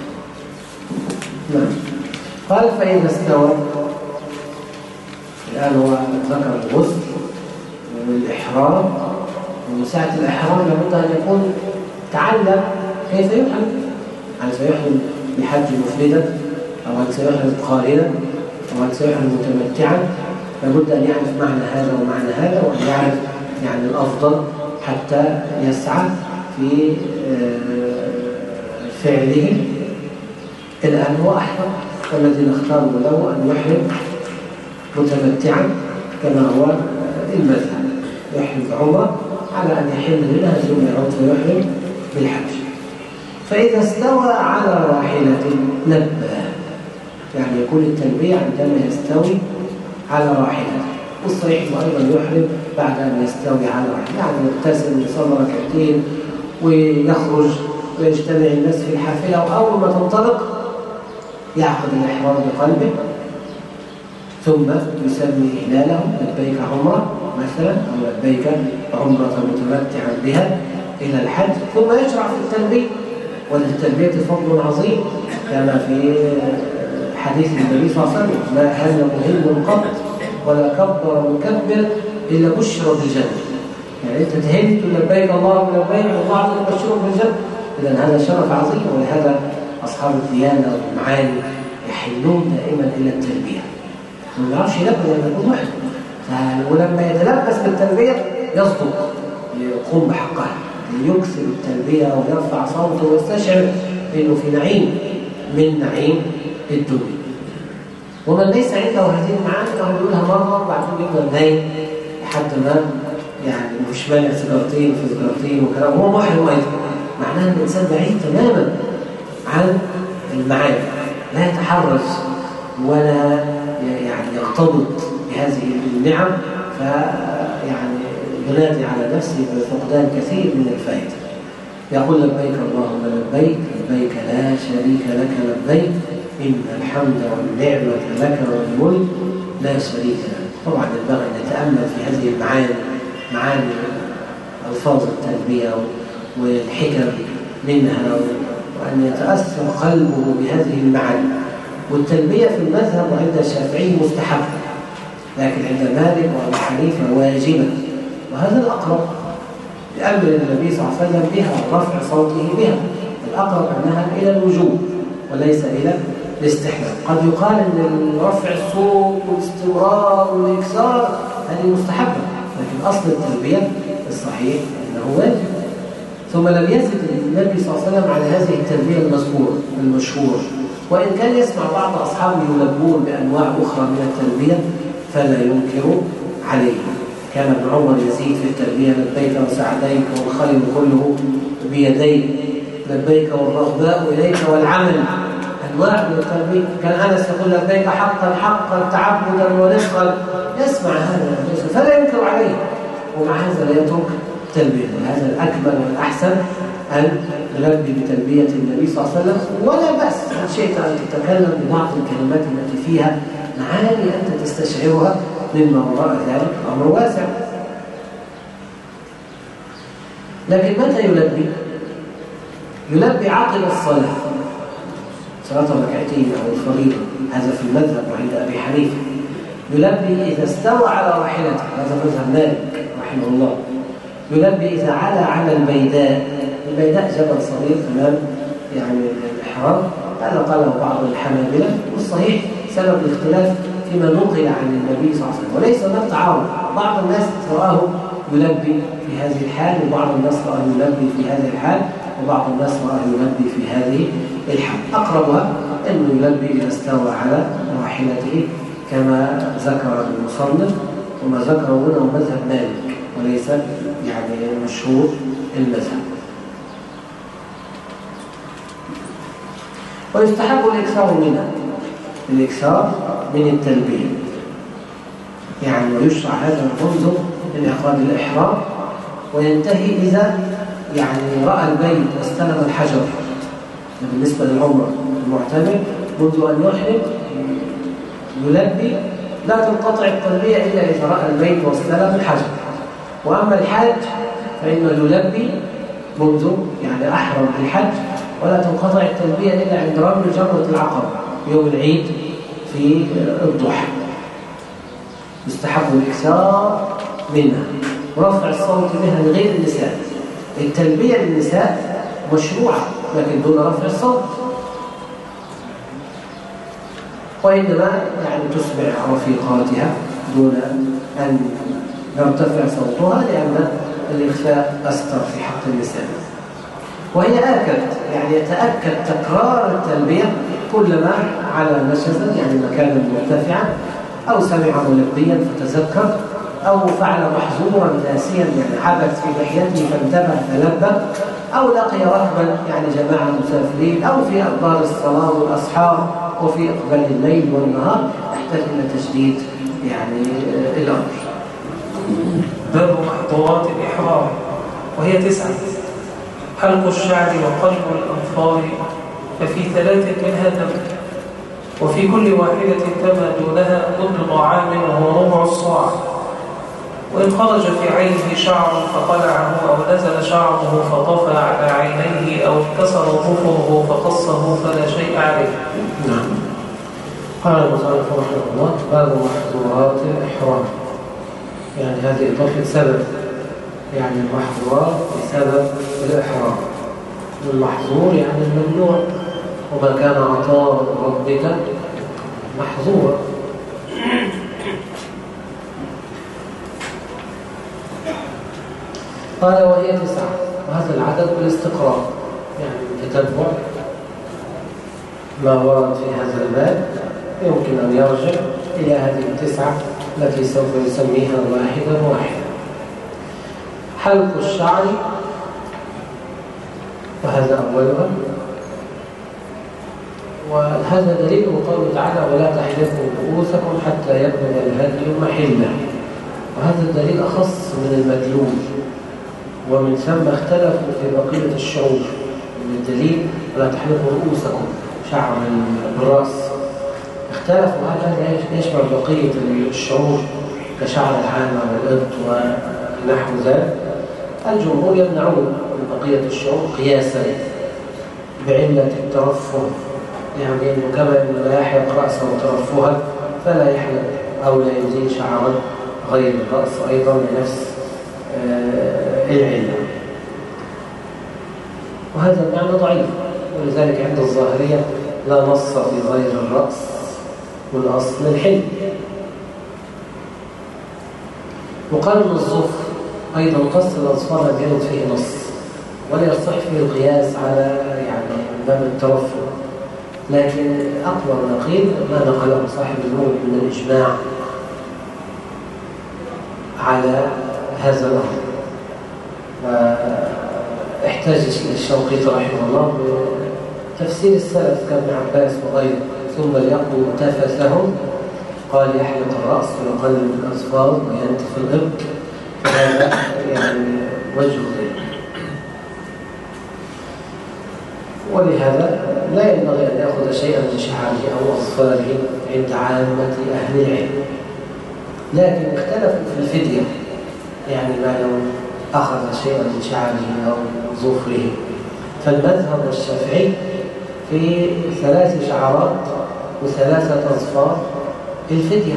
S2: نعم. قال فإذا استوى. الآن هو ذكر الغسل والإحرام. ومن ساعة الإحرام لابد أن يكون تعلم كيف يحرم. هل سيحرم بحج مفردا؟ أو هل سيحرم قارنا سيحرم متمتعا لابد أن يعرف معنى هذا ومعنى هذا وأن يعرف يعني الأفضل حتى يسعى في فعله. الآن هو أحرم والذين اختاروا له أن يحرم متمتعا كما هو المذهب. يحرم بعمرة على أن يحل منها ثم يعود فيحرم بالحج فإذا استوى على راحلة لبى يعني يكون التلبية عندما يستوي على راحلة. والصحيح أيضا يحرم بعد أن يستوي على راحلة. يعني يغتسل ويصلي ركعتين ويخرج ويجتمع الناس في الحافلة وأول ما تنطلق يعقد الإحرام بقلبه. ثم يسمي إهلاله لبيك عمرة مثلا أو لبيك عمرة متمتعا بها إلى الحج ثم يشرع في التلبية وللتلبية فضل عظيم كما في حديث النبي صلى الله عليه وسلم ما هل مهم قط ولا كبر مكبر إلا بشر بالجنة. يعني أنت تهمت لبيك اللهم لبيك والله عز وجل بالجنة. إذا هذا شرف عظيم ولهذا أصحاب الديانة والمعاني يحلون دائما إلى التلبية ما يعرفش يلبي لما يكون واحد. ولما يتلبس بالتلبية يصدق يقوم بحقها. يكسر التلبية ويرفع صوته ويستشعر إنه في نعيم. من نعيم الدنيا. ومن ليس عنده هذه المعاني فهو يقولها مرة وبعدين يفضل نايم لحد ما يعني مش مانع سيجارتين في سيجارتين وكلام. وهو محرم أيضا. معناها إن الإنسان بعيد تماما عن المعاني. لا يتحرز ولا يعني يرتبط بهذه النعم فيعني ينادي على نفسه بفقدان كثير من الفائدة. يقول لبيك اللهم لبيك لبيك لا شريك لك لبيك إن الحمد والنعمة لك والملك لا شريك لك طبعا ينبغي أن نتأمل في هذه المعاني معاني ألفاظ التلبية والحكم منها وأن يتأثر قلبه بهذه المعاني. والتلبية في المذهب عند الشافعي مستحب لكن عند مالك وأبو حنيفة واجبة. وهذا الأقرب لأمر النبي صلى الله عليه وسلم بها ورفع صوته بها. الأقرب أنها إلى الوجوب وليس إلى الاستحباب. قد يقال أن رفع الصوت والاستمرار والإكسار هذه مستحبة لكن أصل التلبية الصحيح أنه واجب. ثم لم يزد النبي صلى الله عليه وسلم على هذه التلبية المذكورة المشهورة. وإن كان يسمع بعض أصحابه يلبون بأنواع أخرى من التلبية فلا ينكر عليه كان ابن عمر يزيد في التلبية لبيك وسعديك والخير كله بيديك لبيك والرغباء إليك والعمل. من التلبية كان أنس يقول لبيك حقا حقا تعبدا ورفقا يسمع هذا فلا ينكر عليه. ومع هذا لا يترك تلبية. هذا الأكبر والأحسن أن نلبي بتلبية النبي صلى الله عليه وسلم. ولا بأس إن شئت أن تتكلم ببعض الكلمات التي فيها. معاني أنت تستشعرها مما وراء ذلك أمر واسع. لكن متى يلبي؟ يلبي عقب الصلاة. صلاة الركعتين أو الفريضة هذا في المذهب وعند أبي حنيفة. يلبي إذا استوى على راحلته هذا مذهب مالك رحمه الله. يلبي إذا علا على البيداء. البيداء جبل صغير أمام يعني الإحرام. هذا قاله بعض الحنابلة والصحيح سبب الاختلاف فيما نقل عن النبي صلى الله عليه وسلم. وليس هناك تعارض. بعض الناس رآه يلبي في هذه الحال وبعض الناس رآه يلبي في هذه الحال وبعض الناس رآه يلبي في هذه الحال أقربها أنه يلبي استوى على راحلته كما ذكر المصنف وما ذكره هنا مذهب مالك وليس يعني مشهور المذهب. ويستحب الإكثار منها الإكثار من التلبية. يعني ويشرع هذا منذ انعقاد الإحرام وينتهي إذا يعني رأى البيت واستلم الحجر. بالنسبة للعمر المعتمر منذ أن يحرم يلبي لا تنقطع التلبية إلا إذا رأى البيت واستلم الحجر وأما الحاج فإنه يلبي منذ يعني أحرم الحج ولا تنقطع التلبية إلا عند رمي جمرة العقبة يوم العيد في الضحى. يستحب الإكثار منها. ورفع الصوت بها لغير النساء. التلبية للنساء مشروعة. لكن دون رفع الصوت. وإنما يعني تسمع رفيقاتها دون أن يرتفع صوتها لأن الإخفاء أستر في حق النساء وهي آكد يعني يتأكد تكرار التلبية كلما على نشزا يعني مكانا مرتفعا أو سمع ملبيا فتذكر أو فعل محظورا ناسيا يعني حدث في لحيته فانتبه فلبى. أو لقي رهبا يعني جماعة مسافرين أو في أقدار الصلاة والأصحاب وفي إقبال الليل والنهار يحتاج إلى تشديد يعني الأمر.
S5: باب محظورات الإحرام وهي تسعة. حلق الشعر وقلب الأنفار ففي ثلاثة منها تم وفي كل واحدة تم دونها ضمن عام وهو ربع الصاع. وإن خرج في عينه شعر فقلعه أو نزل شعره فطفى على عينيه أو انكسر ظفره فقصه فلا شيء عليه.
S2: نعم. قال المصنف رحمه الله باب محظورات الإحرام. يعني هذه إضافة سبب يعني المحظورات بسبب الإحرام. المحظور يعني الممنوع. وما كان عطاء ربك محظورا. قال وهي تسعة. وهذا العدد بالاستقراء يعني تتبع ما ورد في هذا الباب؟ يمكن أن يرجع إلى هذه التسعة التي سوف يسميها واحدا واحدا حلق الشعر. وهذا أولها. وهذا دليل قوله تعالى ولا تحلقوا رؤوسكم حتى يبلغ الهدي محله. وهذا الدليل أخص من المدلول ومن ثم اختلفوا في بقية الشعور من الدليل ولا تحلقوا رؤوسكم شعر الراس اختلفوا هل هذا يشمل بقية الشعور كشعر العامة والإبط ونحو ذلك؟ الجمهور يمنعون بقية الشعور قياسا بعلة الترفه. يعني إنه كما إنه لا يحلق رأسه ترفها فلا يحلق أو لا يزيل شعرا غير الرأس أيضا لنفس العله وهذا المعنى ضعيف ولذلك عند الظاهرية لا نص في غير الرأس والأصل الحل وقال ابن أيضا قص الاظفار لم يرد فيه نص ولا يصح فيه القياس على يعني باب الترفه لكن أقوى قيل ما نقله صاحب النور من الإجماع على هذا الأمر. واحتاج الشوقيط رحمه الله بتفسير السلف كابن عباس وغيره. ثم ليقضوا تفثهم قال يحلق الرأس ويقلب الأظفار وينتف الإبط هذا يعني وجه ولهذا لا ينبغي أن يأخذ شيئا من شعره أو أظفاره عند عامة أهل العلم. لكن اختلفوا في الفدية. يعني ما لو أخذ شيئا من شعره أو ظفره. فالمذهب الشافعي في ثلاث شعرات وثلاثة أظفار الفدية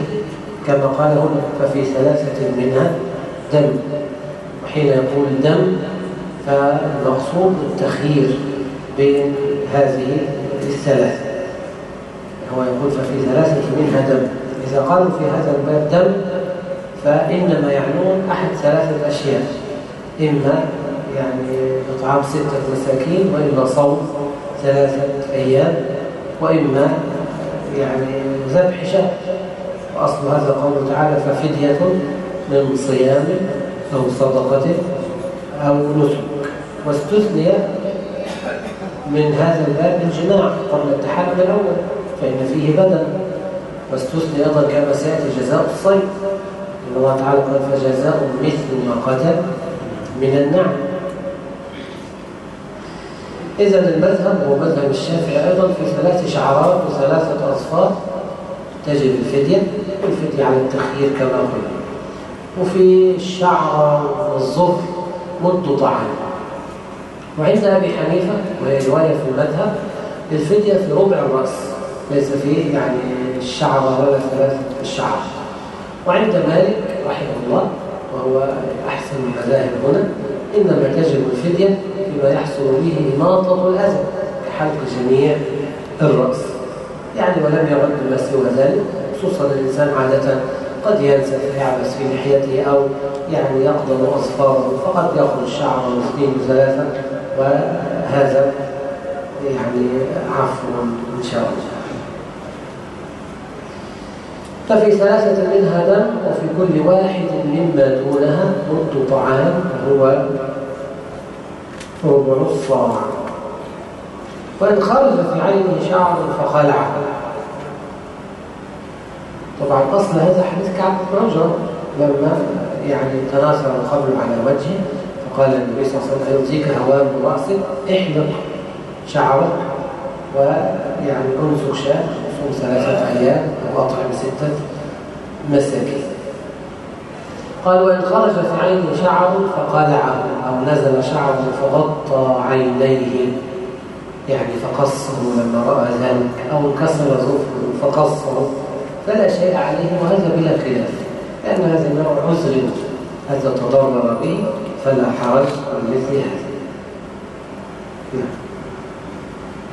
S2: كما قال هنا ففي ثلاثة منها دم. وحين يقول دم فالمقصود التخيير بين هذه الثلاثة. هو يقول ففي ثلاثة منها دم. إذا قالوا في هذا الباب دم فإنما يعنون أحد ثلاثة أشياء إما يعني إطعام ستة مساكين وإما صوم ثلاثة أيام وإما يعني ذبح شهر وأصل هذا قوله تعالى ففدية من صيام أو صدقة أو نسك. واستثني من هذا الباب الجماع قبل التحلل الأول فإن فيه بدن واستثني أيضا كما سيأتي جزاء الصيد. الله تعالى قال فجزاء مثل ما قتل من النعم. إذا المذهب هو مذهب الشافعي أيضا في ثلاث شعرات وثلاثة أصفار تجب الفدية والفدية على التخيير كما قلنا. وفي الشعر والظفر مد طعام. وعند أبي حنيفة وهي رواية في المذهب الفدية في ربع الرأس. ليس فيه يعني الشعر ولا ثلاثة الشعر. وعند مالك رحمه الله وهو أحسن المذاهب هنا إنما تجب الفدية فيما يحصل به إماطة الأذى كحلق جميع الرأس. يعني ولم يرد ما سوى ذلك خصوصا الإنسان عادة قد ينسى فيعبس في لحيته أو يعني يقضم أصفاره فقد يأخذ الشعر واثنين وثلاثة وهذا يعني عفو إن شاء الله. ففي ثلاثة منها دم وفي كل واحد مما دونها مد طعام هو ربع الصاع وإن خرج في عينه شعر فخلعه طبعا أصل هذا حديث كعب بن عجر لما يعني تناثر القبر على وجهه فقال النبي صلى الله عليه وسلم يرضيك هوام رأسك احلق شعرك ويعني انسك صوم ثلاثة أيام وأطعم ستة مساكين. قال وإن خرج في عينه شعر فقلعه أو نزل شعره فغطى عينيه. يعني فقصه لما رأى ذلك أو انكسر ظفره فقصه. فلا شيء عليه وهذا بلا خلاف. لأن هذا النوع عذر هذا تضرر به فلا حرج من مثل هذا. نعم.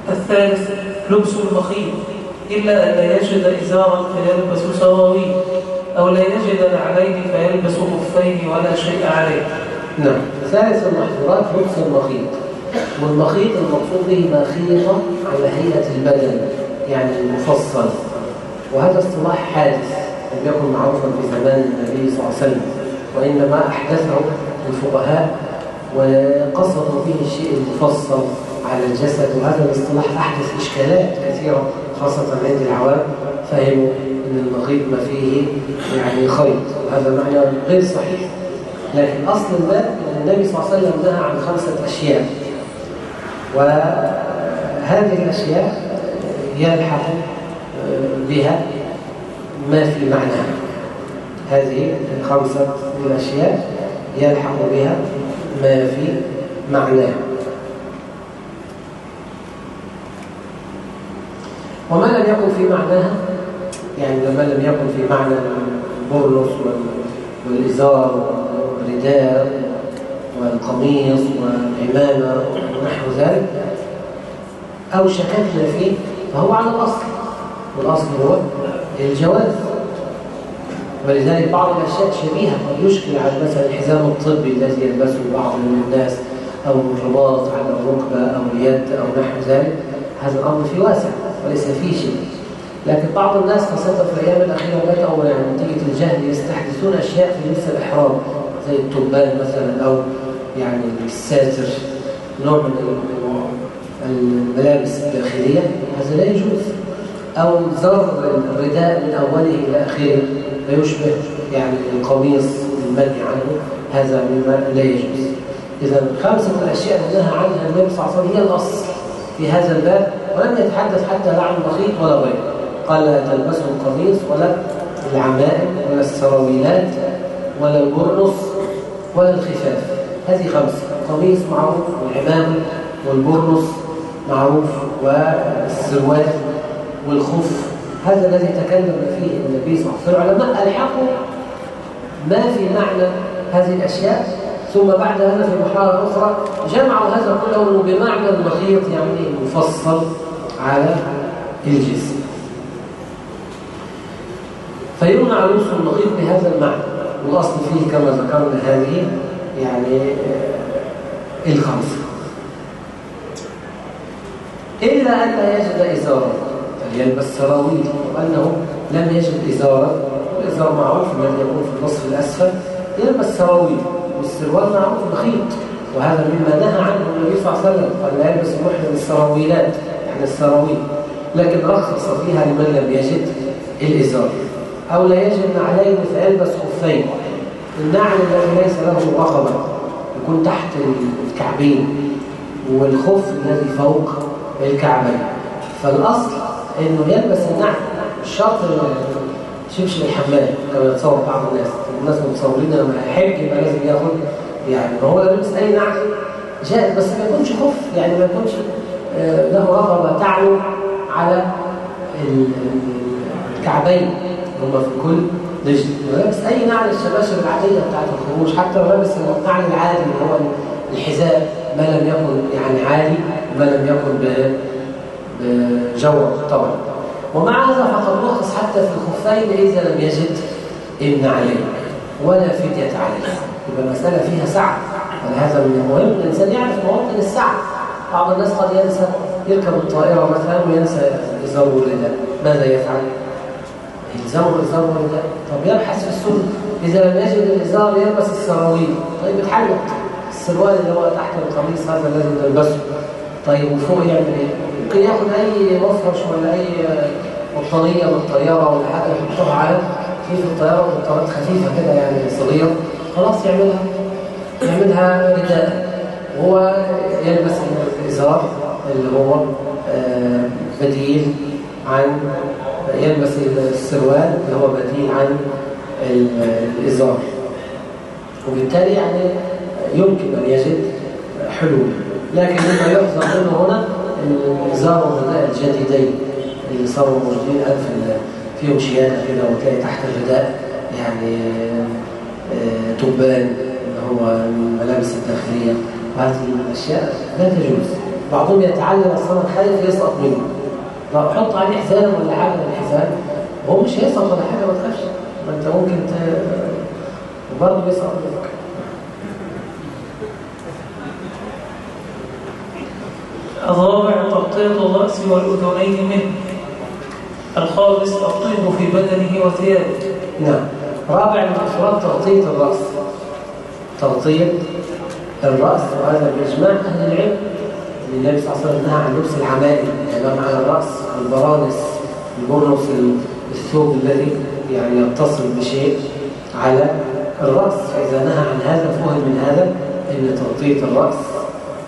S5: الثالث لبس المخيط إلا أن لا يجد إزارا فيلبس سراويل أو لا يجد نعلين فيلبس خفين ولا شيء عليه.
S2: نعم. ثالث المحظورات لبس المخيط. والمخيط المقصود به مخيطة على هيئة البدن يعني المفصل. وهذا اصطلاح حادث لم يكن معروفا في زمان النبي صلى الله عليه وسلم وإنما أحدثه الفقهاء وقصدوا به الشيء المفصل على الجسد. وهذا الاصطلاح أحدث إشكالات كثيرة خاصة عند العوام فهموا أن المخيط ما فيه يعني خيط. وهذا معنى غير صحيح. لكن أصل أن النبي صلى الله عليه وسلم نهى عن خمسة أشياء. وهذه الأشياء يلحق بها ما في معنى. هذه الخمسة الأشياء يلحق بها ما في معناه وما لم يكن في معناها يعني لما لم يكن في معنى البرنس والإزار والرداء والقميص والعمامة ونحو ذلك أو شككنا فيه فهو على الأصل. والأصل هو الجواز. ولذلك بعض الأشياء شبيهة قد يشكل على مثلا الحزام الطبي الذي يلبسه بعض من الناس أو الرباط على الركبة أو اليد أو نحو ذلك. هذا الأمر في واسع. وليس فيه شيء. لكن بعض الناس خاصة في الأيام الأخيرة بدأوا يعني نتيجة الجهل يستحدثون أشياء في لبس الإحرام زي التبان مثلا أو يعني الساتر نوع من الملابس الداخلية. هذا لا يجوز. أو زر الرداء من أوله إلى آخره فيشبه يعني القميص المنهي عنه. هذا مما لا يجوز. إذا خمسة الأشياء اللي نهى عنها النبي صلى الله عليه وسلم هي الأصل في هذا الباب. ولم يتحدث حتى لا عن بخيط ولا غيره. قال لا تلبسوا القميص ولا العمائم ولا السراويلات ولا البرنس ولا الخفاف. هذه خمسة القميص معروف والعمامة والبرنس معروف والسروال والخف. هذا الذي تكلم فيه النبي صلى الله عليه وسلم. العلماء ألحقوا ما في معنى هذه الأشياء ثم بعد هذا في محاضرة أخرى جمعوا هذا كله بمعنى المخيط يعني مفصل. على الجسم. فيمنع لبس المخيط بهذا المعنى والأصل فيه كما ذكرنا هذه يعني الخمسة إلا أن لا يجد إزارا فليلبس سراويل وأنه لم يجد إزارا والإزار معروف الذي يكون في النصف الأسفل يلبس سراويل والسروال معروف بخيط وهذا مما نهى عنه النبي صلى الله عليه وسلم قال لا يلبس المحرم السراويلات. يعني السراويل لكن رخص فيها لمن لم يجد الإزار. أو لا يجد نعلين فيلبس خفين. النعل الذي ليس له رقبة يكون تحت الكعبين والخف الذي فوق الكعبين. فالأصل أنه يلبس النعل الشرط شبشب الحمام كما يتصور بعض الناس. الناس متصورين لما يحج يبقى لازم ياخد يعني ما هو لابس أي نعل جائز بس ما يكونش خف يعني ما يكونش له رقبه تعلو على الكعبين. هما في كل رجل ولابس أي نعل الشباشب العادية بتاعت الخروج. حتى لو لابس النعل العادي اللي هو الحذاء. ما لم يكن يعني عالي وما لم يكن بجور طبعا. ومع هذا فقد رخص حتى في الخفين إذا لم يجد ابن عليه. ولا فدية عليه. يبقى المسألة فيها سعة. ولهذا من المهم الإنسان يعرف مواطن السعة. بعض الناس قد ينسى يركب الطائرة مثلا وينسى إزار الرداء ماذا يفعل؟ يلزمه إزار الرداء طب يبحث في السنة إذا لم يجد الإزار يلبس السراويل. طيب يتحلق السروال اللي هو تحت القميص هذا الذي نلبسه. طيب وفوق يعمل إيه؟ ممكن ياخد أي مفرش ولا أي بطانيه من الطيارة ولا حاجة يحطها على في الطيارة. بطارات خفيفة كده يعني صغيرة. خلاص يعملها. يعملها رداء. وهو يلبس الإزار اللي هو آه، بديل عن يلبس السروال اللي هو بديل عن الإزار. وبالتالي يعني يمكن أن يجد حلول. لكن مما يحذر منه هنا الإزار والرداء الجديدين اللي صاروا موجودين الآن فيهم شياكة كده وتلاقي تحت الرداء يعني آه، تبان اللي هو الملابس الداخلية. وهذه الأشياء لا تجوز. بعضهم يتعلم أصلا خايف يسقط منه. لو حط عليه حزام ولا حاجة من الحزام هو مش هيسقط ولا حاجة ما تخافش. ما أنت ممكن ت... وبرضه يسقط منك.
S5: الرابع تغطية الرأس والأذنين منه. الخامس الطيب في بدنه وثيابه.
S2: نعم. رابع من أفراد تغطية الرأس. تغطية الرأس وهذا بإجماع أهل العلم. النبي صلى الله عليه وسلم نهى عن لبس العمائم الإمام على الرأس والبرانس البرنس الثوب الذي يعني يتصل بشيء على الرأس. فإذا نهى عن هذا فهم من هذا أن تغطية الرأس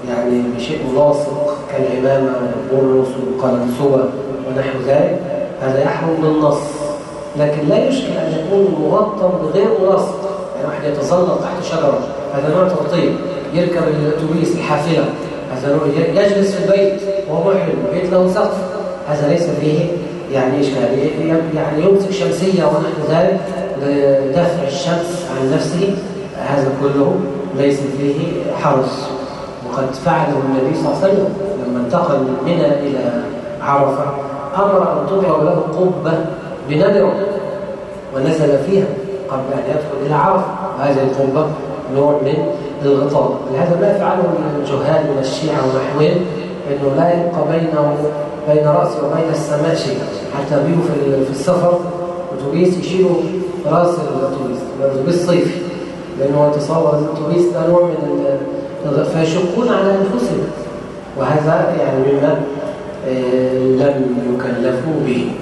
S2: يعني بشيء ملاصق كالعمامة والبرنس والقلنسوة ونحو ذلك هذا يحرم بالنص. لكن لا يشكل أن يكون مغطى بغير ملاصق يعني واحد يتسلق تحت شجرة هذا نوع تغطية. يركب الأتوبيس الحافلة. هذا يجلس في البيت وهو محرم. البيت له سقف. هذا ليس فيه يعني إشكال يعني يمسك شمسية ونحو ذلك لدفع الشمس عن نفسه. هذا كله ليس فيه حرج. وقد فعله النبي صلى الله عليه وسلم لما انتقل من منى إلى عرفة. أمر أن تضرب له قبة بندره ونزل فيها قبل أن يدخل إلى عرفة. هذه القبة نوع من الغطاء لهذا ما يفعله الجهال من الشيعة ونحوهم أنه لا يبقى بينه بين رأسه وبين السماء شيء حتى بيجوا في السفر أتوبيس يشيلوا رأس الأتوبيس الأتوبيس صيفي. لأنه يتصور الأتوبيس ده نوع من فيشقون على أنفسهم. وهذا يعني مما آه، لم يكلفوا به.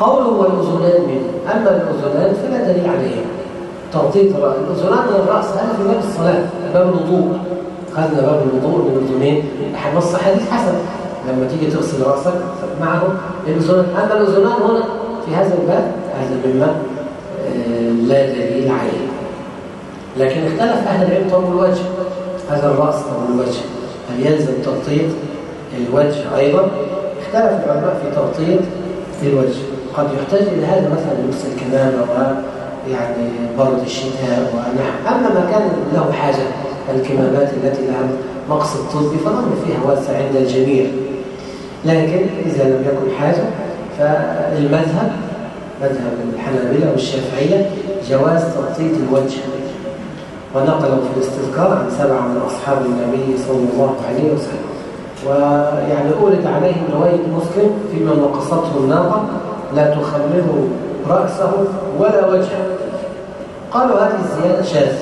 S2: قوله والأذنان منه أما الأذنان فلا دليل عليهم. تغطية الرأس من الرأس هذا في باب الصلاة باب الوضوء. خذنا باب الوضوء من الأذنين نص حديث حسن. لما تيجي تغسل رأسك معه. الأذنان أما الأذنان هنا في هذا الباب هذا مما آه، لا دليل عليه. لكن اختلف أهل العلم طول الوجه هذا الرأس طول الوجه هل يلزم تغطية الوجه أيضا؟ اختلف العلماء في تغطية الوجه. قد يحتاج إلى هذا مثلا لبس الكمامة ويعني برد الشتاء ونحو أما ما كان له حاجة الكمامات التي لها مقصد طبي فالأمر فيها واسع عند الجميع. لكن إذا لم يكن حاجة فالمذهب مذهب الحنابلة والشافعية جواز تغطية الوجه. ونقلوا في الاستذكار عن سبعة من أصحاب النبي صلى الله عليه وسلم. ويعني أورد عليهم رواية مسلم فيما نقصته الناقة لا تخمره رأسه ولا وجهه قالوا هذه الزيادة شاذة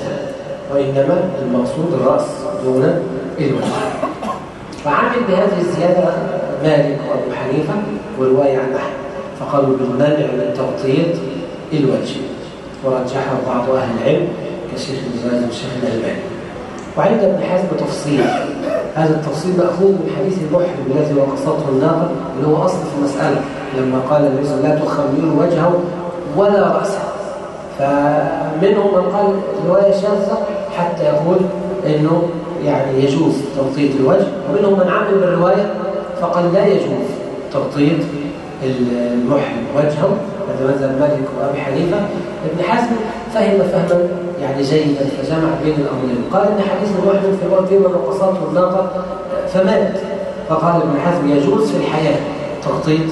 S2: وإنما المقصود الرأس دون الوجه. فعمل بهذه الزيادة مالك وأبو حنيفة ورواية عن أحمد. فقالوا بالمنع من تغطية الوجه. ورجحه بعض أهل العلم كشيخ الجزائر والشيخ الألباني. وعند ابن حزم تفصيل. هذا التفصيل مأخوذ من حديث المحرم الذي وقصته الناقل اللي هو أصل في المسألة لما قال النبي لا تخمروا وجهه ولا رأسه. فمنهم من قال رواية شاذة حتى يقول إنه يعني يجوز تغطية الوجه ومنهم من عمل بالرواية فقال لا يجوز تغطية المحرم وجهه. هذا مذهب مالك وأبي حنيفة. ابن حزم فهم فهما يعني جيدا فجمع بين الأمرين. قال إن حديث المحرم في وقت من رقصاته الناقه فمات. فقال ابن حزم يجوز في الحياة تغطية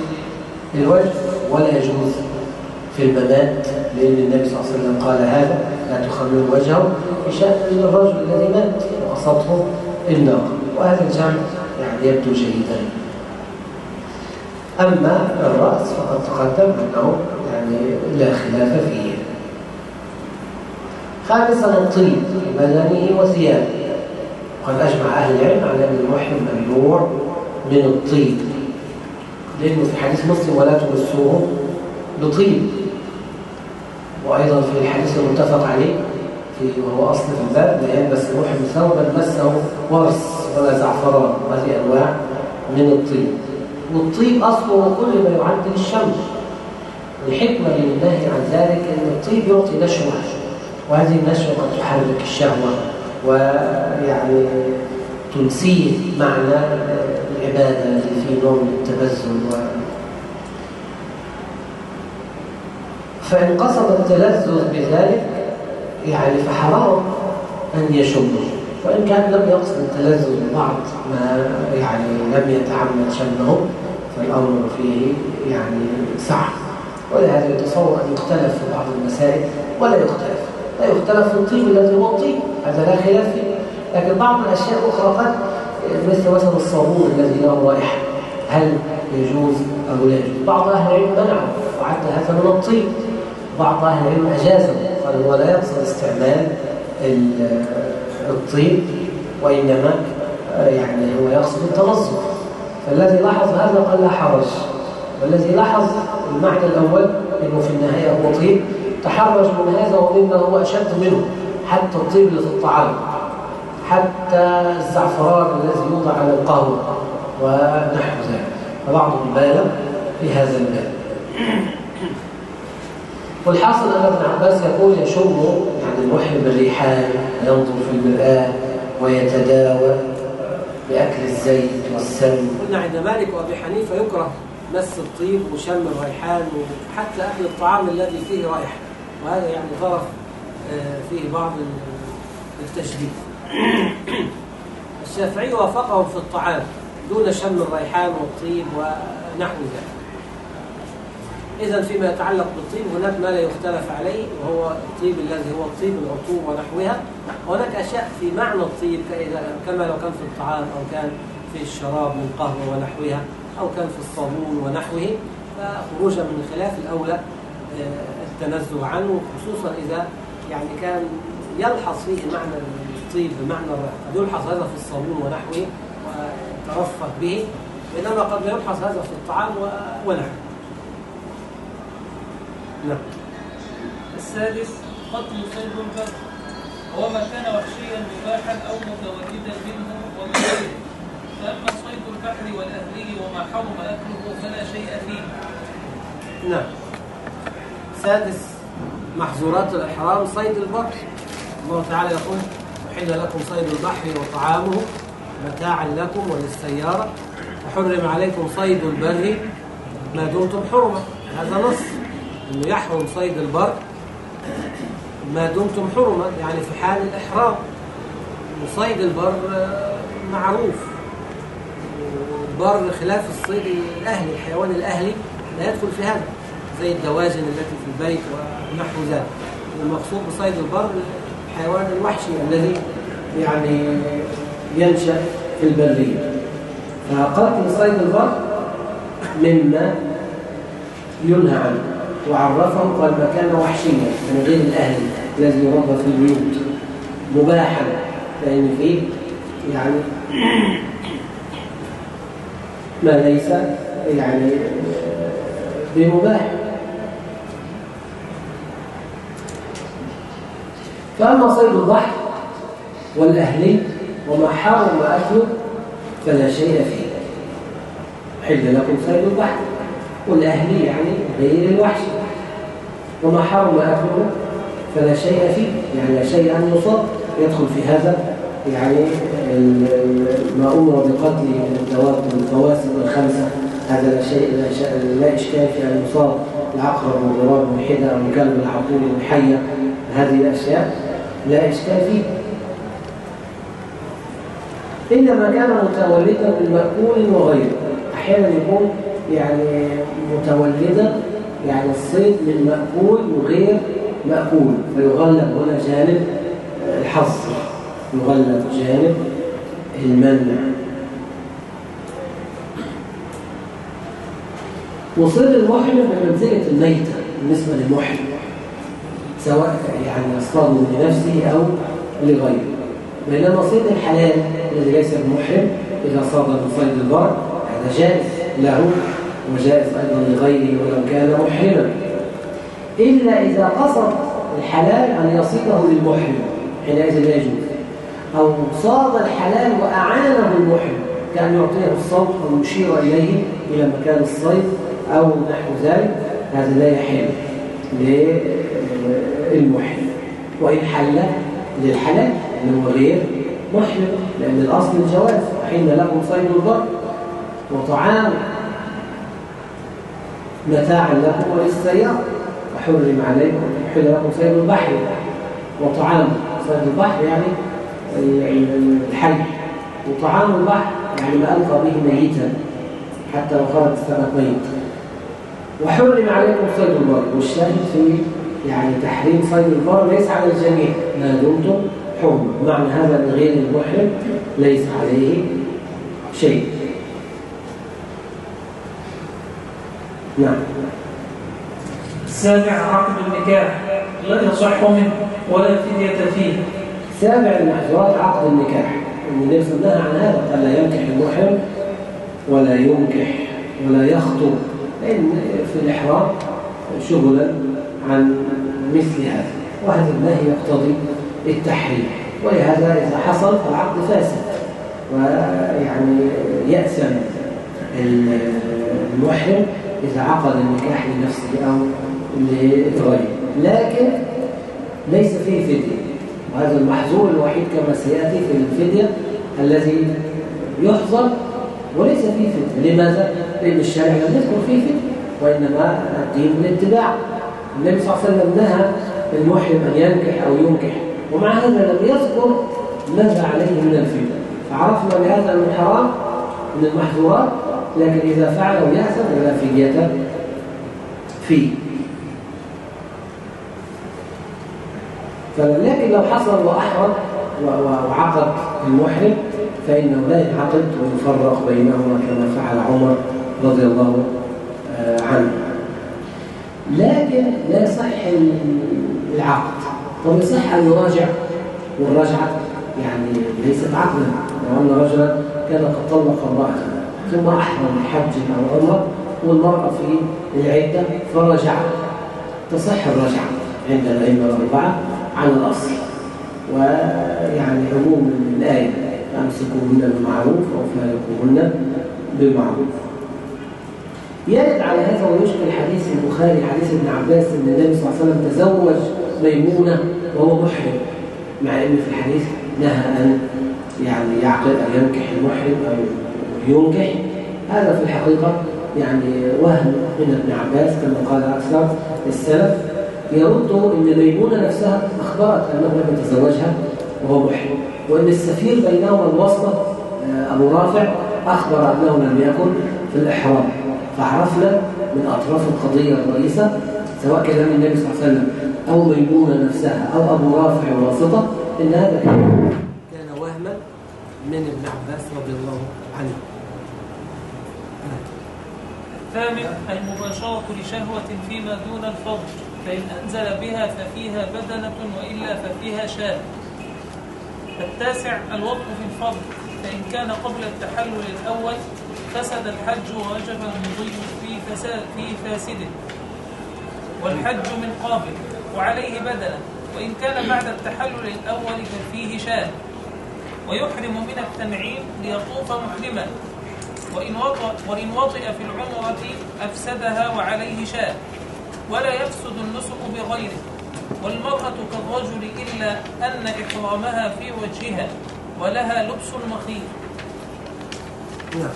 S2: الوجه ولا يجوز في الممات لأن النبي صلى الله عليه وسلم قال هذا لا تخمر وجهه بشأن الرجل الذي مات وقصته الناقه وهذا الجمع يعني يبدو جيدا. أما الرأس فقد تقدم أنه يعني لا خلاف فيه. خامسا الطيب بدنه وثيابه. قد أجمع أهل العلم على أن المحرم ممنوع من الطيب. لأنه في حديث مسلم ولا تمسوه بطيب. وأيضا في الحديث المتفق عليه في وهو أصل في الباب لا يلبس المحرم ثوبا مسه ورس ولا زعفران وهذه أنواع من الطيب. والطيب أصله كل ما يعد للشمس الحكمة للنهي عن ذلك أن الطيب يعطي نشوة. وهذه النشوة قد تحرك الشهوة ويعني تنسيه معنى العبادة اللي فيه نوع من التبذل و... فإن قصد التلذذ بذلك يعني فحرام أن يشمه وإن كان لم يقصد التلذذ ببعض ما يعني لم يتعمد شمه فالأمر فيه يعني سعة ولهذا يتصور أن يختلف في بعض المسائل ولا يختلف. لا يختلف في الطيب الذي هو الطيب هذا لا خلاف فيه. لكن بعض الأشياء الأخرى قد مثل مثلا الصابون الذي له رائحة هل يجوز أو لا يجوز؟ بعض أهل العلم منعه وعد هذا من الطيب. بعض أهل العلم أجازه قال هو لا يقصد استعمال الطيب وإنما يعني هو يقصد التنظف فالذي لاحظ هذا قال لا حرج. والذي لاحظ المعنى الأول أنه في النهاية هو طيب تحرج من هذا ومما هو أشد منه حتى الطيب اللي في الطعام حتى الزعفران الذي يوضع على القهوة ونحو ذلك. فبعضهم بالغ في هذا الباب
S6: والحاصل أن ابن عباس يقول يشم يعني المحرم الريحان ينظر في المرآة ويتداوى بأكل الزيت والسم.
S2: قلنا عند مالك وأبي حنيفة يكره مس الطيب وشم الريحان وحتى أكل الطعام الذي فيه رائحة. وهذا يعني ظرف آه، فيه بعض التشديد. الشافعي وافقهم في الطعام دون شم الريحان والطيب ونحو ذلك. إذا فيما يتعلق بالطيب هناك ما لا يختلف عليه وهو الطيب الذي هو الطيب العطور ونحوها. وهناك أشياء في معنى الطيب كما لو كان في الطعام أو كان في الشراب من قهوة ونحوها أو كان في الصابون ونحوه. فخروجا من خلاف الأولى آه، التنزه عنه خصوصا إذا يعني كان يلحظ فيه معنى الطيب بمعنى الرائحة. قد يلحظ هذا في الصابون ونحوه وترفه به بينما قد لا يلحظ هذا في الطعام ونحوه.
S5: نعم السادس قتل صيد البر. وهو ما كان وحشيا مباحا أو متولدا منه ومن فأما صيد البحر والأهلي وما حرم أكله فلا شيء فيه.
S2: نعم سادس محظورات الإحرام صيد البر. الله تعالى يقول أحل لكم صيد البحر وطعامه متاعا لكم وللسيارة. وحرم عليكم صيد البر ما دمتم حرما. هذا نص. انه يحرم صيد البر ما دمتم حرما يعني في حال الإحرام. وصيد البر معروف. البر خلاف الصيد الأهلي الحيوان الأهلي لا يدخل في هذا زي الدواجن التي في البيت ونحو ذلك. المقصود بصيد البر الحيوان الوحشي الذي يعني ينشأ في البرية. فقتل صيد البر مما ينهى عنه. وعرفه قال ما كان وحشيا من غير الأهل الذي يربى في البيوت. مباحا. لأن فيه يعني ما ليس يعني بمباح. فأما صيد البحر والأهلي وما حرم أكله فلا شيء فيه. حل لكم صيد البحر والأهلي يعني غير الوحش. وما حرم أكله فلا شيء فيه. يعني لا شيء أن يصد يدخل في هذا يعني ما أمر بقتل الدواب والفواسد الخمسة. هذا لا شيء لا إشكال في أن يصاب العقرب والغراب والحدى والكلب الحقول والحية هذه الأشياء لا إشكال فيه. إلا ما كان متولدا من مأكول وغيره. أحيانا يكون يعني متولدا يعني الصيد من مأكول وغير مأكول فيغلب هنا جانب الحظ يغلب جانب المنع وصيد المحرم بمنزلة الميتة بالنسبة للمحرم سواء يعني اصطاده لنفسه أو لغيره. بينما صيد الحلال الذي ليس المحرم إذا صاد من صيد البر هذا جائز له. وجائز أيضا لغيره ولو كان محرما. إلا إذا قصد الحلال أن يصيده للمحرم حينئذ لا يجوز. أو صاد الحلال وأعانه المحرم كأن يعطيه الصوت أو يشير إليه إلى مكان الصيد أو نحو ذلك هذا لا يحل للمحرم. وإن حل للحلال اللي هو غير محرم لأن الأصل الجواز حين لكم صيد البر وطعام متاعا لكم وللسيارة. وحرم عليكم حل لكم صيد البحر وطعام. صيد البحر يعني الحي. وطعام البحر يعني ما ألقى به ميتا حتى لو خرج السمك ميت. وحرم عليكم صيد البر. والشاهد في يعني تحريم صيد البر ليس على الجميع. ما دمتم حرم. ومعنى هذا ان غير المحرم ليس عليه شيء. نعم
S5: السابع عقد النكاح لا يصح منه ولا فدية فيه.
S6: سابع المحظورات عقد النكاح النبي صلى الله عليه عن هذا قال لا ينكح المحرم ولا ينكح ولا يخطب. لأن في الإحرام شغلا عن مثل هذا وهذا النهي يقتضي التحريم. ولهذا إذا حصل فالعقد فاسد ويعني يأسم المحرم
S2: إذا عقد النكاح لنفسه أو لغيره لكن ليس فيه فدية. وهذا المحظور الوحيد كما سيأتي في الفدية الذي يحظر وليس فيه فدية. لماذا؟ لأن الشارع لم يذكر فيه فدية وإنما الدين الاتباع النبي صلى الله عليه وسلم نهى المحرم أن ينكح أو ينكح ومع هذا لم يذكر ماذا عليه من الفدية. فعرفنا بهذا من حرام من المحظورات لكن إذا فعله يأثم ولا فدية فيه لكن لو حصل وأحرم وعقد المحرم فإنه لا ينعقد ويفرق بينهما كما فعل عمر رضي الله آه، عنه. لكن لا يصح العقد. طب يصح أن يراجع والرجعة؟ يعني ليست عقدا. لو أن رجلا كان قد طلق امرأته. ثم أحرم بحج أو عمرة والمرأة في العدة فرجع تصح الرجعة عند الأئمة الأربعة على الأصل. ويعني عموم الآية أمسكوهن بالمعروف أو فارقوهن بالمعروف. يرد على هذا ويشكل حديث البخاري حديث ابن عباس إن النبي صلى الله عليه وسلم تزوج ميمونة وهو محرم مع إن في الحديث نهى أن يعني يعقد أو ينكح المحرم أو ينكح هذا في الحقيقة يعني وهم من ابن عباس كما قال أكثر السلف يرد إن ميمونه نفسها أخبرت أنه لم يتزوجها وهو محرم وإن السفير بينهما الواسطة آه، أبو رافع أخبر أنه لم يكن في الإحرام. فعرفنا من أطراف القضية الرئيسة سواء كلام النبي صلى الله عليه وسلم أو ميمونة نفسها أو أبو رافع الواسطة إن هذا كان وهما من ابن عباس رضي الله عنه.
S5: ثامن المباشرة لشهوة فيما دون الفرج فإن أنزل بها ففيها بدنة وإلا ففيها شاة. التاسع الوقف في الفرج فإن كان قبل التحلل الأول فسد الحج ووجب المضي في فساد في فاسده. والحج من قابل وعليه بدلا وإن كان بعد التحلل الأول ففيه شاة. ويحرم من التنعيم ليطوف محرما. وإن وطئ, وإن وطئ في العمرة أفسدها وعليه شاة ولا يفسد النسك بغيره. والمرأة كالرجل إلا أن إحرامها في وجهها ولها لبس مخيط
S2: نعم.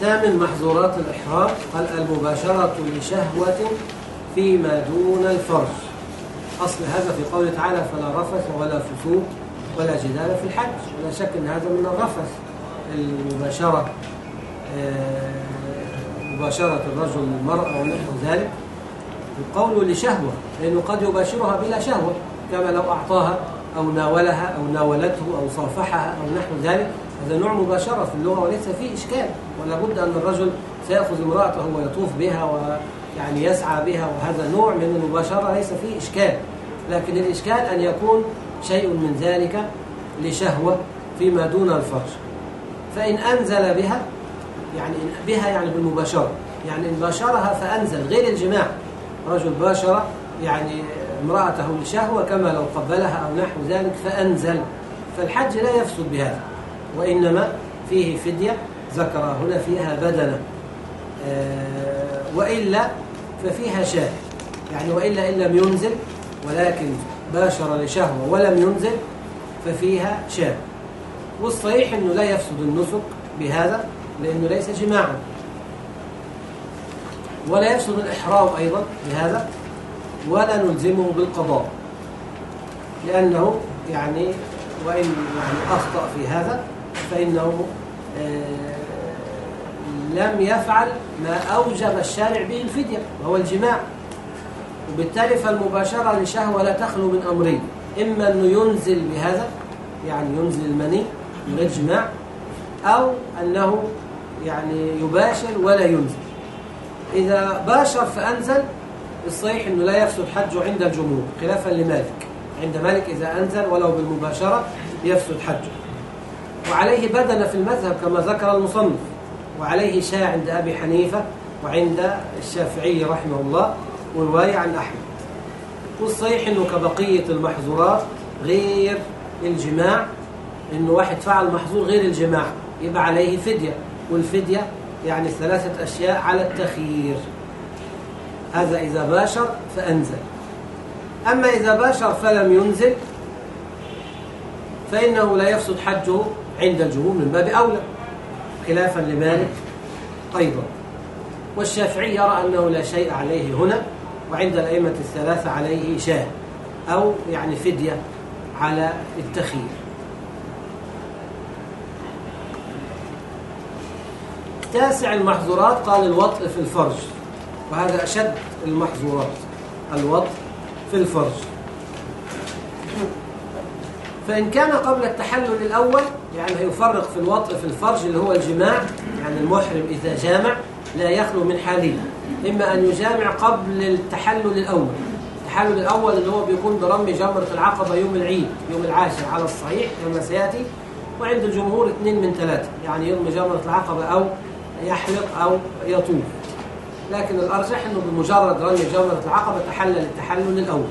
S2: ثامن محظورات الإحرام. قال المباشرة لشهوة فيما دون الفرج. أصل هذا في قوله تعالى فلا رفث ولا فسوق ولا جدال في الحج. ولا شك أن هذا من الرفث. المباشرة آه، مباشرة الرجل للمرأة ونحو ذلك القول لشهوة لأنه قد يباشرها بلا شهوة كما لو أعطاها أو ناولها أو ناولته أو صافحها أو نحو ذلك هذا نوع مباشرة في اللغة وليس فيه إشكال ولا بد أن الرجل سيأخذ امرأته ويطوف بها ويعني يسعى بها وهذا نوع من المباشرة ليس فيه إشكال. لكن الإشكال أن يكون شيء من ذلك لشهوة فيما دون الفرج. فإن أنزل بها يعني بها يعني بالمباشرة. يعني إن باشرها فأنزل غير الجماع. رجل باشر يعني امرأته لشهوة كما لو قبلها أو نحو ذلك فأنزل. فالحج لا يفسد بهذا وإنما فيه فدية ذكر هنا فيها بدنة. آه، وإلا ففيها شاة. يعني وإلا إن لم ينزل ولكن باشر لشهوة ولم ينزل ففيها شاة. والصحيح أنه لا يفسد النسك بهذا لأنه ليس جماعا. ولا يفسد الإحرام أيضا بهذا ولا نلزمه بالقضاء. لأنه يعني وإن يعني أخطأ في هذا فإنه آه، لم يفعل ما أوجب الشارع به الفدية وهو الجماع. وبالتالي فالمباشرة لشهوة لا تخلو من أمرين. إما أنه ينزل بهذا يعني ينزل المني جماع أو أنه يعني يباشر ولا ينزل. إذا باشر فأنزل الصحيح أنه لا يفسد حجه عند الجمهور خلافا لمالك. عند مالك إذا أنزل ولو بالمباشرة يفسد حجه. وعليه بدن في المذهب كما ذكر المصنف وعليه شاع عند أبي حنيفة وعند الشافعي رحمه الله ورواية عن أحمد. والصحيح أنه كبقية المحظورات غير الجماع أنه واحد فعل محظور غير الجماع يبقى عليه فدية والفدية يعني ثلاثة أشياء على التخيير. هذا إذا باشر فأنزل. أما إذا باشر فلم ينزل فإنه لا يفسد حجه عند الجمهور من باب أولى خلافا لمالك أيضا. والشافعي يرى أنه لا شيء عليه هنا وعند الأئمة الثلاثة عليه شاة أو يعني فدية على التخيير. تاسع المحظورات قال الوطء في الفرج. وهذا أشد المحظورات. الوطء في الفرج. فإن كان قبل التحلل الأول يعني هيفرق في الوطء في الفرج اللي هو الجماع يعني المحرم إذا جامع لا يخلو من حالين. إما أن يجامع قبل التحلل الأول. التحلل الأول اللي هو بيكون برمي جمرة العقبة يوم العيد يوم العاشر على الصحيح كما سيأتي. وعند الجمهور اثنين من ثلاثة يعني يرمي جمرة العقبة أو يحلق أو يطوف. لكن الأرجح أنه بمجرد رمي جمرة العقبة تحلل التحلل الأول.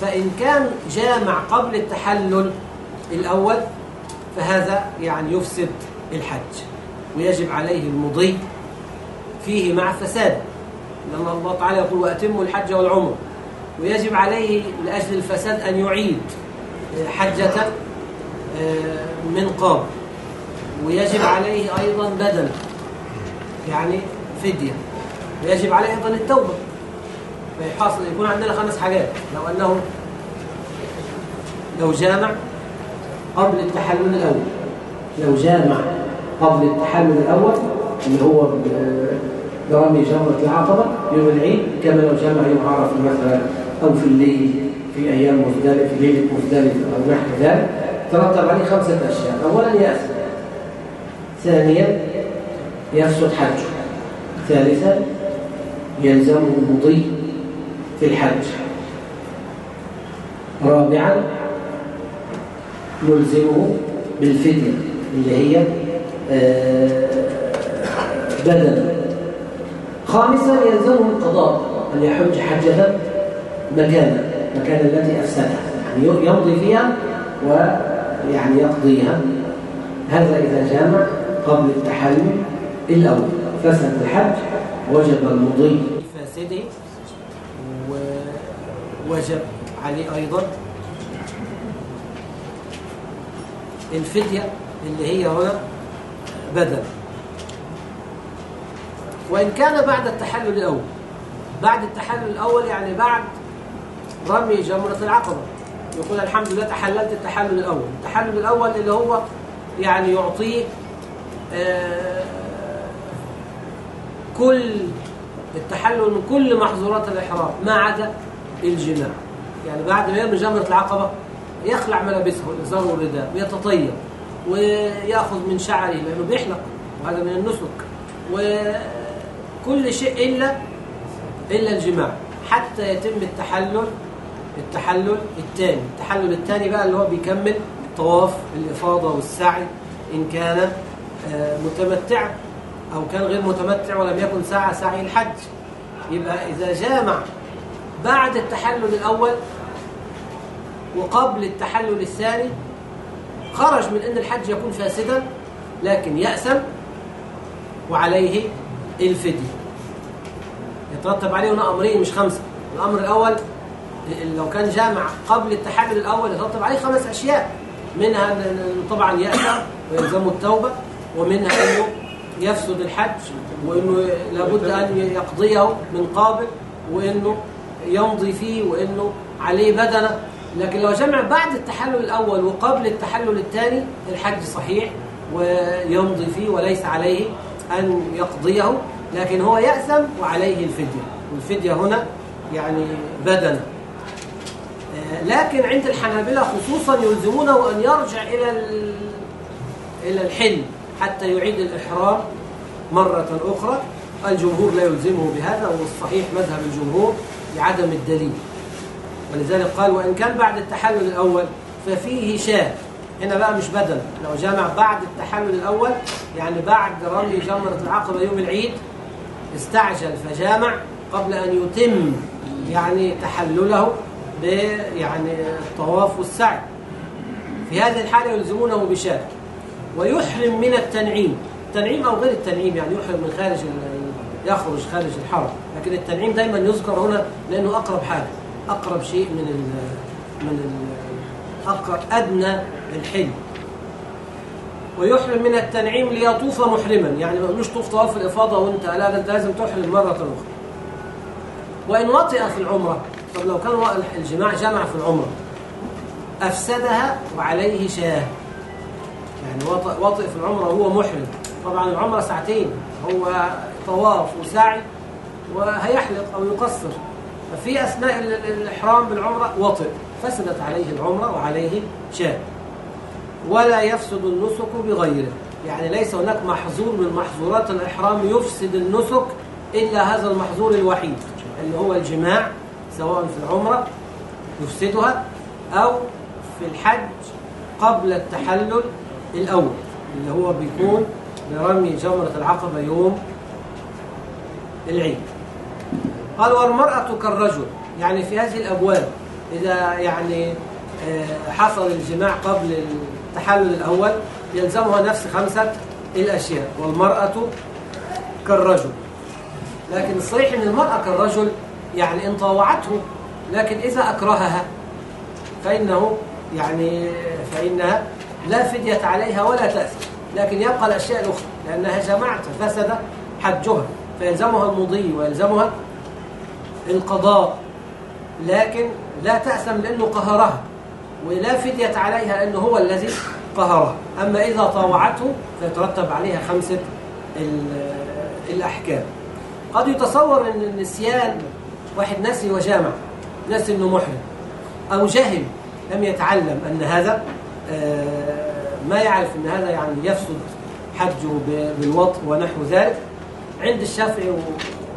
S2: فإن كان جامع قبل التحلل الأول فهذا يعني يفسد الحج ويجب عليه المضي فيه مع فساد لأن الله تعالى يقول وأتموا الحج والعمر ويجب عليه لأجل الفساد أن يعيد حجة من قام ويجب عليه أيضا بدن يعني فدية. ويجب عليه أيضا التوبة. فيحاصل يكون عندنا خمس حاجات. لو أنه لو جامع قبل التحلل الأول. لو جامع قبل التحلل الأول اللي هو برمي جمرة العقبة يوم العيد كما لو جامع يوم عرفة مثلا أو في الليل في أيام مختلفة في ليلة مختلفة أو نحو ذلك ترتب عليه خمسة أشياء. أولا يأسف ثانيا يفسد حجه ثالثا يلزمه المضي في الحج. رابعا نلزمه بالفدية اللي هي بدن خامسا يلزمه القضاء أن يحج حجة مكانا مكان التي أفسدها. يعني يمضي فيها ويعني يقضيها. هذا إذا جامع قبل التحلل الأول. فسد الحج وجب المضي. فاسده ووجب عليه أيضا الفدية اللي هي هنا بدل. وإن كان بعد التحلل الأول. بعد التحلل الأول يعني بعد رمي جمرة العقبة. يقول الحمد لله تحللت التحلل الأول. التحلل الأول اللي هو يعني يعطيه آه كل التحلل من كل محظورات الإحرام ما عدا الجماع يعني بعد ما يرمي جمرة العقبة يخلع ملابسه الإزار والرداء ويتطيب ويأخذ من شعره لأنه بيحلق وهذا من النسك وكل شيء إلا إلا الجماع. حتى يتم التحلل التحلل الثاني. التحلل الثاني بقى اللي هو بيكمل طواف الإفاضة والسعي إن كان متمتعا. أو كان غير متمتع ولم يكن ساعة سعي الحج. يبقى إذا جامع بعد التحلل الأول وقبل التحلل الثاني خرج من أن الحج يكون فاسدا لكن يأسم وعليه الفدية. يترتب عليه هنا أمرين مش خمسة. الأمر الأول لو كان جامع قبل التحلل الأول يترتب عليه خمس أشياء. منها طبعا يأسم ويلزمه التوبة ومنها أنه يفسد الحج وأنه لابد أن يقضيه من قابل وأنه يمضي فيه وأنه عليه بدنة. لكن لو جمع بعد التحلل الأول وقبل التحلل الثاني الحج صحيح ويمضي فيه وليس عليه أن يقضيه لكن هو يأثم وعليه الفدية. والفدية هنا يعني بدنة. لكن عند الحنابلة خصوصا يلزمونه أن يرجع إلى إلى الحل حتى يعيد الإحرام مرة أخرى. الجمهور لا يلزمه بهذا والصحيح مذهب الجمهور لعدم الدليل. ولذلك قال وإن كان بعد التحلل الأول ففيه شاة. هنا بقى مش بدل لو جامع بعد التحلل الأول يعني بعد رمي جمرة العقبة يوم العيد استعجل فجامع قبل أن يتم يعني تحلله يعني الطواف والسعي في هذه الحالة يلزمونه بشاة. ويحرم من التنعيم. التنعيم أو غير التنعيم يعني يحرم من خارج يخرج خارج الحرم. لكن التنعيم دايما يذكر هنا لأنه أقرب حاجة أقرب شيء من ال من ال أقرب أدنى الحلم. ويحرم من التنعيم ليطوف محرما. يعني ما يقولوش طوف طواف الإفاضة وأنت لا ده أنت لازم تحرم مرة أخرى. وإن وطئ في العمرة طب لو كان الجماع جمع في العمرة أفسدها وعليه شاه يعني وطئ, في العمرة وهو محرم. طبعا العمرة ساعتين هو طواف وسعي وهيحلق أو يقصر. ففي أثناء ال- ال- الإحرام بالعمرة وطئ فسدت عليه العمرة وعليه شاه ولا يفسد النسك بغيره. يعني ليس هناك محظور من محظورات الإحرام يفسد النسك إلا هذا المحظور الوحيد اللي هو الجماع سواء في العمرة يفسدها أو في الحج قبل التحلل الأول اللي هو بيكون برمي جمرة العقبة يوم العيد. قال والمرأة كالرجل. يعني في هذه الأبواب إذا يعني آه، حصل الجماع قبل التحلل الأول يلزمها نفس خمسة الأشياء والمرأة كالرجل. لكن الصحيح أن المرأة كالرجل يعني إن طاوعته لكن إذا أكرهها فإنه يعني فإنها لا فدية عليها ولا تأثم. لكن يبقى الأشياء الأخرى لأنها جمعت فسد حجها فيلزمها المضي ويلزمها القضاء. لكن لا تأثم لأنه قهرها ولا فدية عليها لأنه هو الذي قهرها. أما إذا طاوعته فيترتب عليها خمسة ال- الأحكام. قد يتصور أن النسيان واحد نسي وجامع نسي أنه محرم أو جهل لم يتعلم أن هذا ما يعرف أن هذا يعني يفسد حجه بالوطء ونحو ذلك. عند الشافعي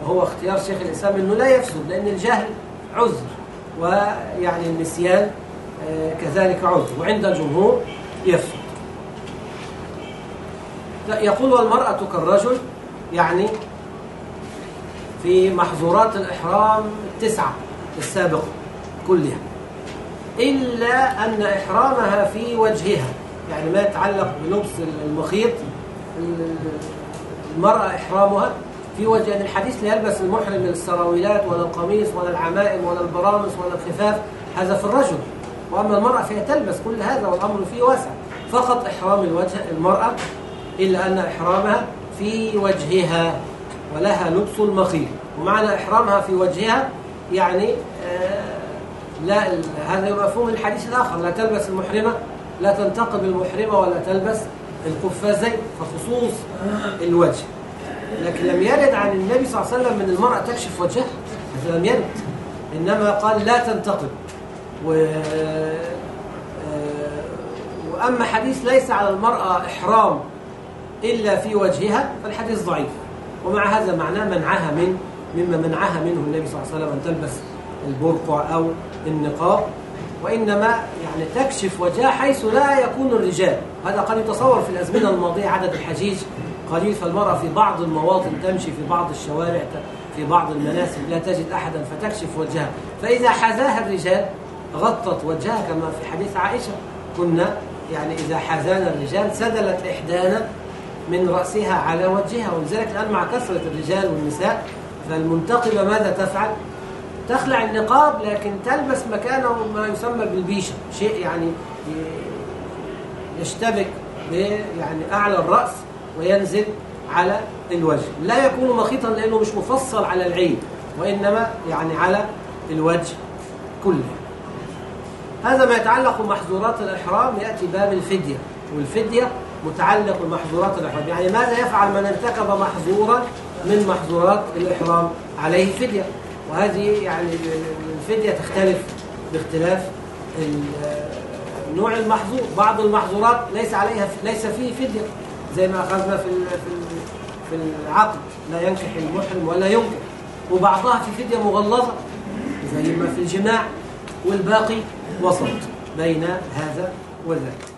S2: وهو اختيار شيخ الإسلام أنه لا يفسد لأن الجهل عذر ويعني النسيان آه، كذلك عذر وعند الجمهور يفسد. يقول والمرأة كالرجل يعني في محظورات الإحرام التسعة السابقة كلها. إلا أن إحرامها في وجهها. يعني ما يتعلق بلبس المخيط المرأة إحرامها في وجه يعني الحديث لا يلبس المحرم السراويلات ولا القميص ولا العمائم ولا البرامس ولا الخفاف. هذا في الرجل. وأما المرأة فهي تلبس كل هذا والأمر فيه واسع. فقط إحرام الوجه المرأة إلا أن إحرامها في وجهها ولها لبس المخيط. ومعنى إحرامها في وجهها يعني آه لا هذا مفهوم الحديث الآخر. لا تلبس المحرمة لا تنتقب المحرمة ولا تلبس القفازين فخصوص الوجه. لكن لم يرد عن النبي صلى الله عليه وسلم من المرأة تكشف وجهها. هذا لم يرد. إنما قال لا تنتقب. و آه، وأما حديث ليس على المرأة إحرام إلا في وجهها فالحديث ضعيف. ومع هذا معناه منعها من مما منعها منه النبي صلى الله عليه وسلم أن تلبس البرقع أو النقاب وإنما يعني تكشف وجهها حيث لا يكون الرجال. هذا قد يتصور في الأزمنة الماضية عدد الحجيج قليل فالمرأة في بعض المواطن تمشي في بعض الشوارع في بعض المناسك لا تجد أحدا فتكشف وجهها. فإذا حذاها الرجال غطت وجهها كما في حديث عائشة كنا يعني إذا حذانا الرجال سدلت إحدانا من رأسها على وجهها. ولذلك الآن مع كثرة الرجال والنساء فالمنتقبة ماذا تفعل؟ تخلع النقاب لكن تلبس مكانه ما يسمى بالبيشة. شيء يعني يشتبك يعني أعلى الرأس وينزل على الوجه. لا يكون مخيطا لأنه مش مفصل على العين وإنما يعني على الوجه كله. هذا ما يتعلق بمحظورات الإحرام يأتي باب الفدية. والفدية متعلق بمحظورات الإحرام. يعني ماذا يفعل من ارتكب محظورا من محظورات الإحرام عليه فدية؟ وهذه يعني الفدية تختلف باختلاف نوع المحظور. بعض المحظورات ليس عليها ليس فيه فدية زي ما أخذنا في في العقد. لا ينكح المحرم ولا ينكح. وبعضها في فدية مغلظة زي ما في الجماع والباقي وسط بين هذا وذاك.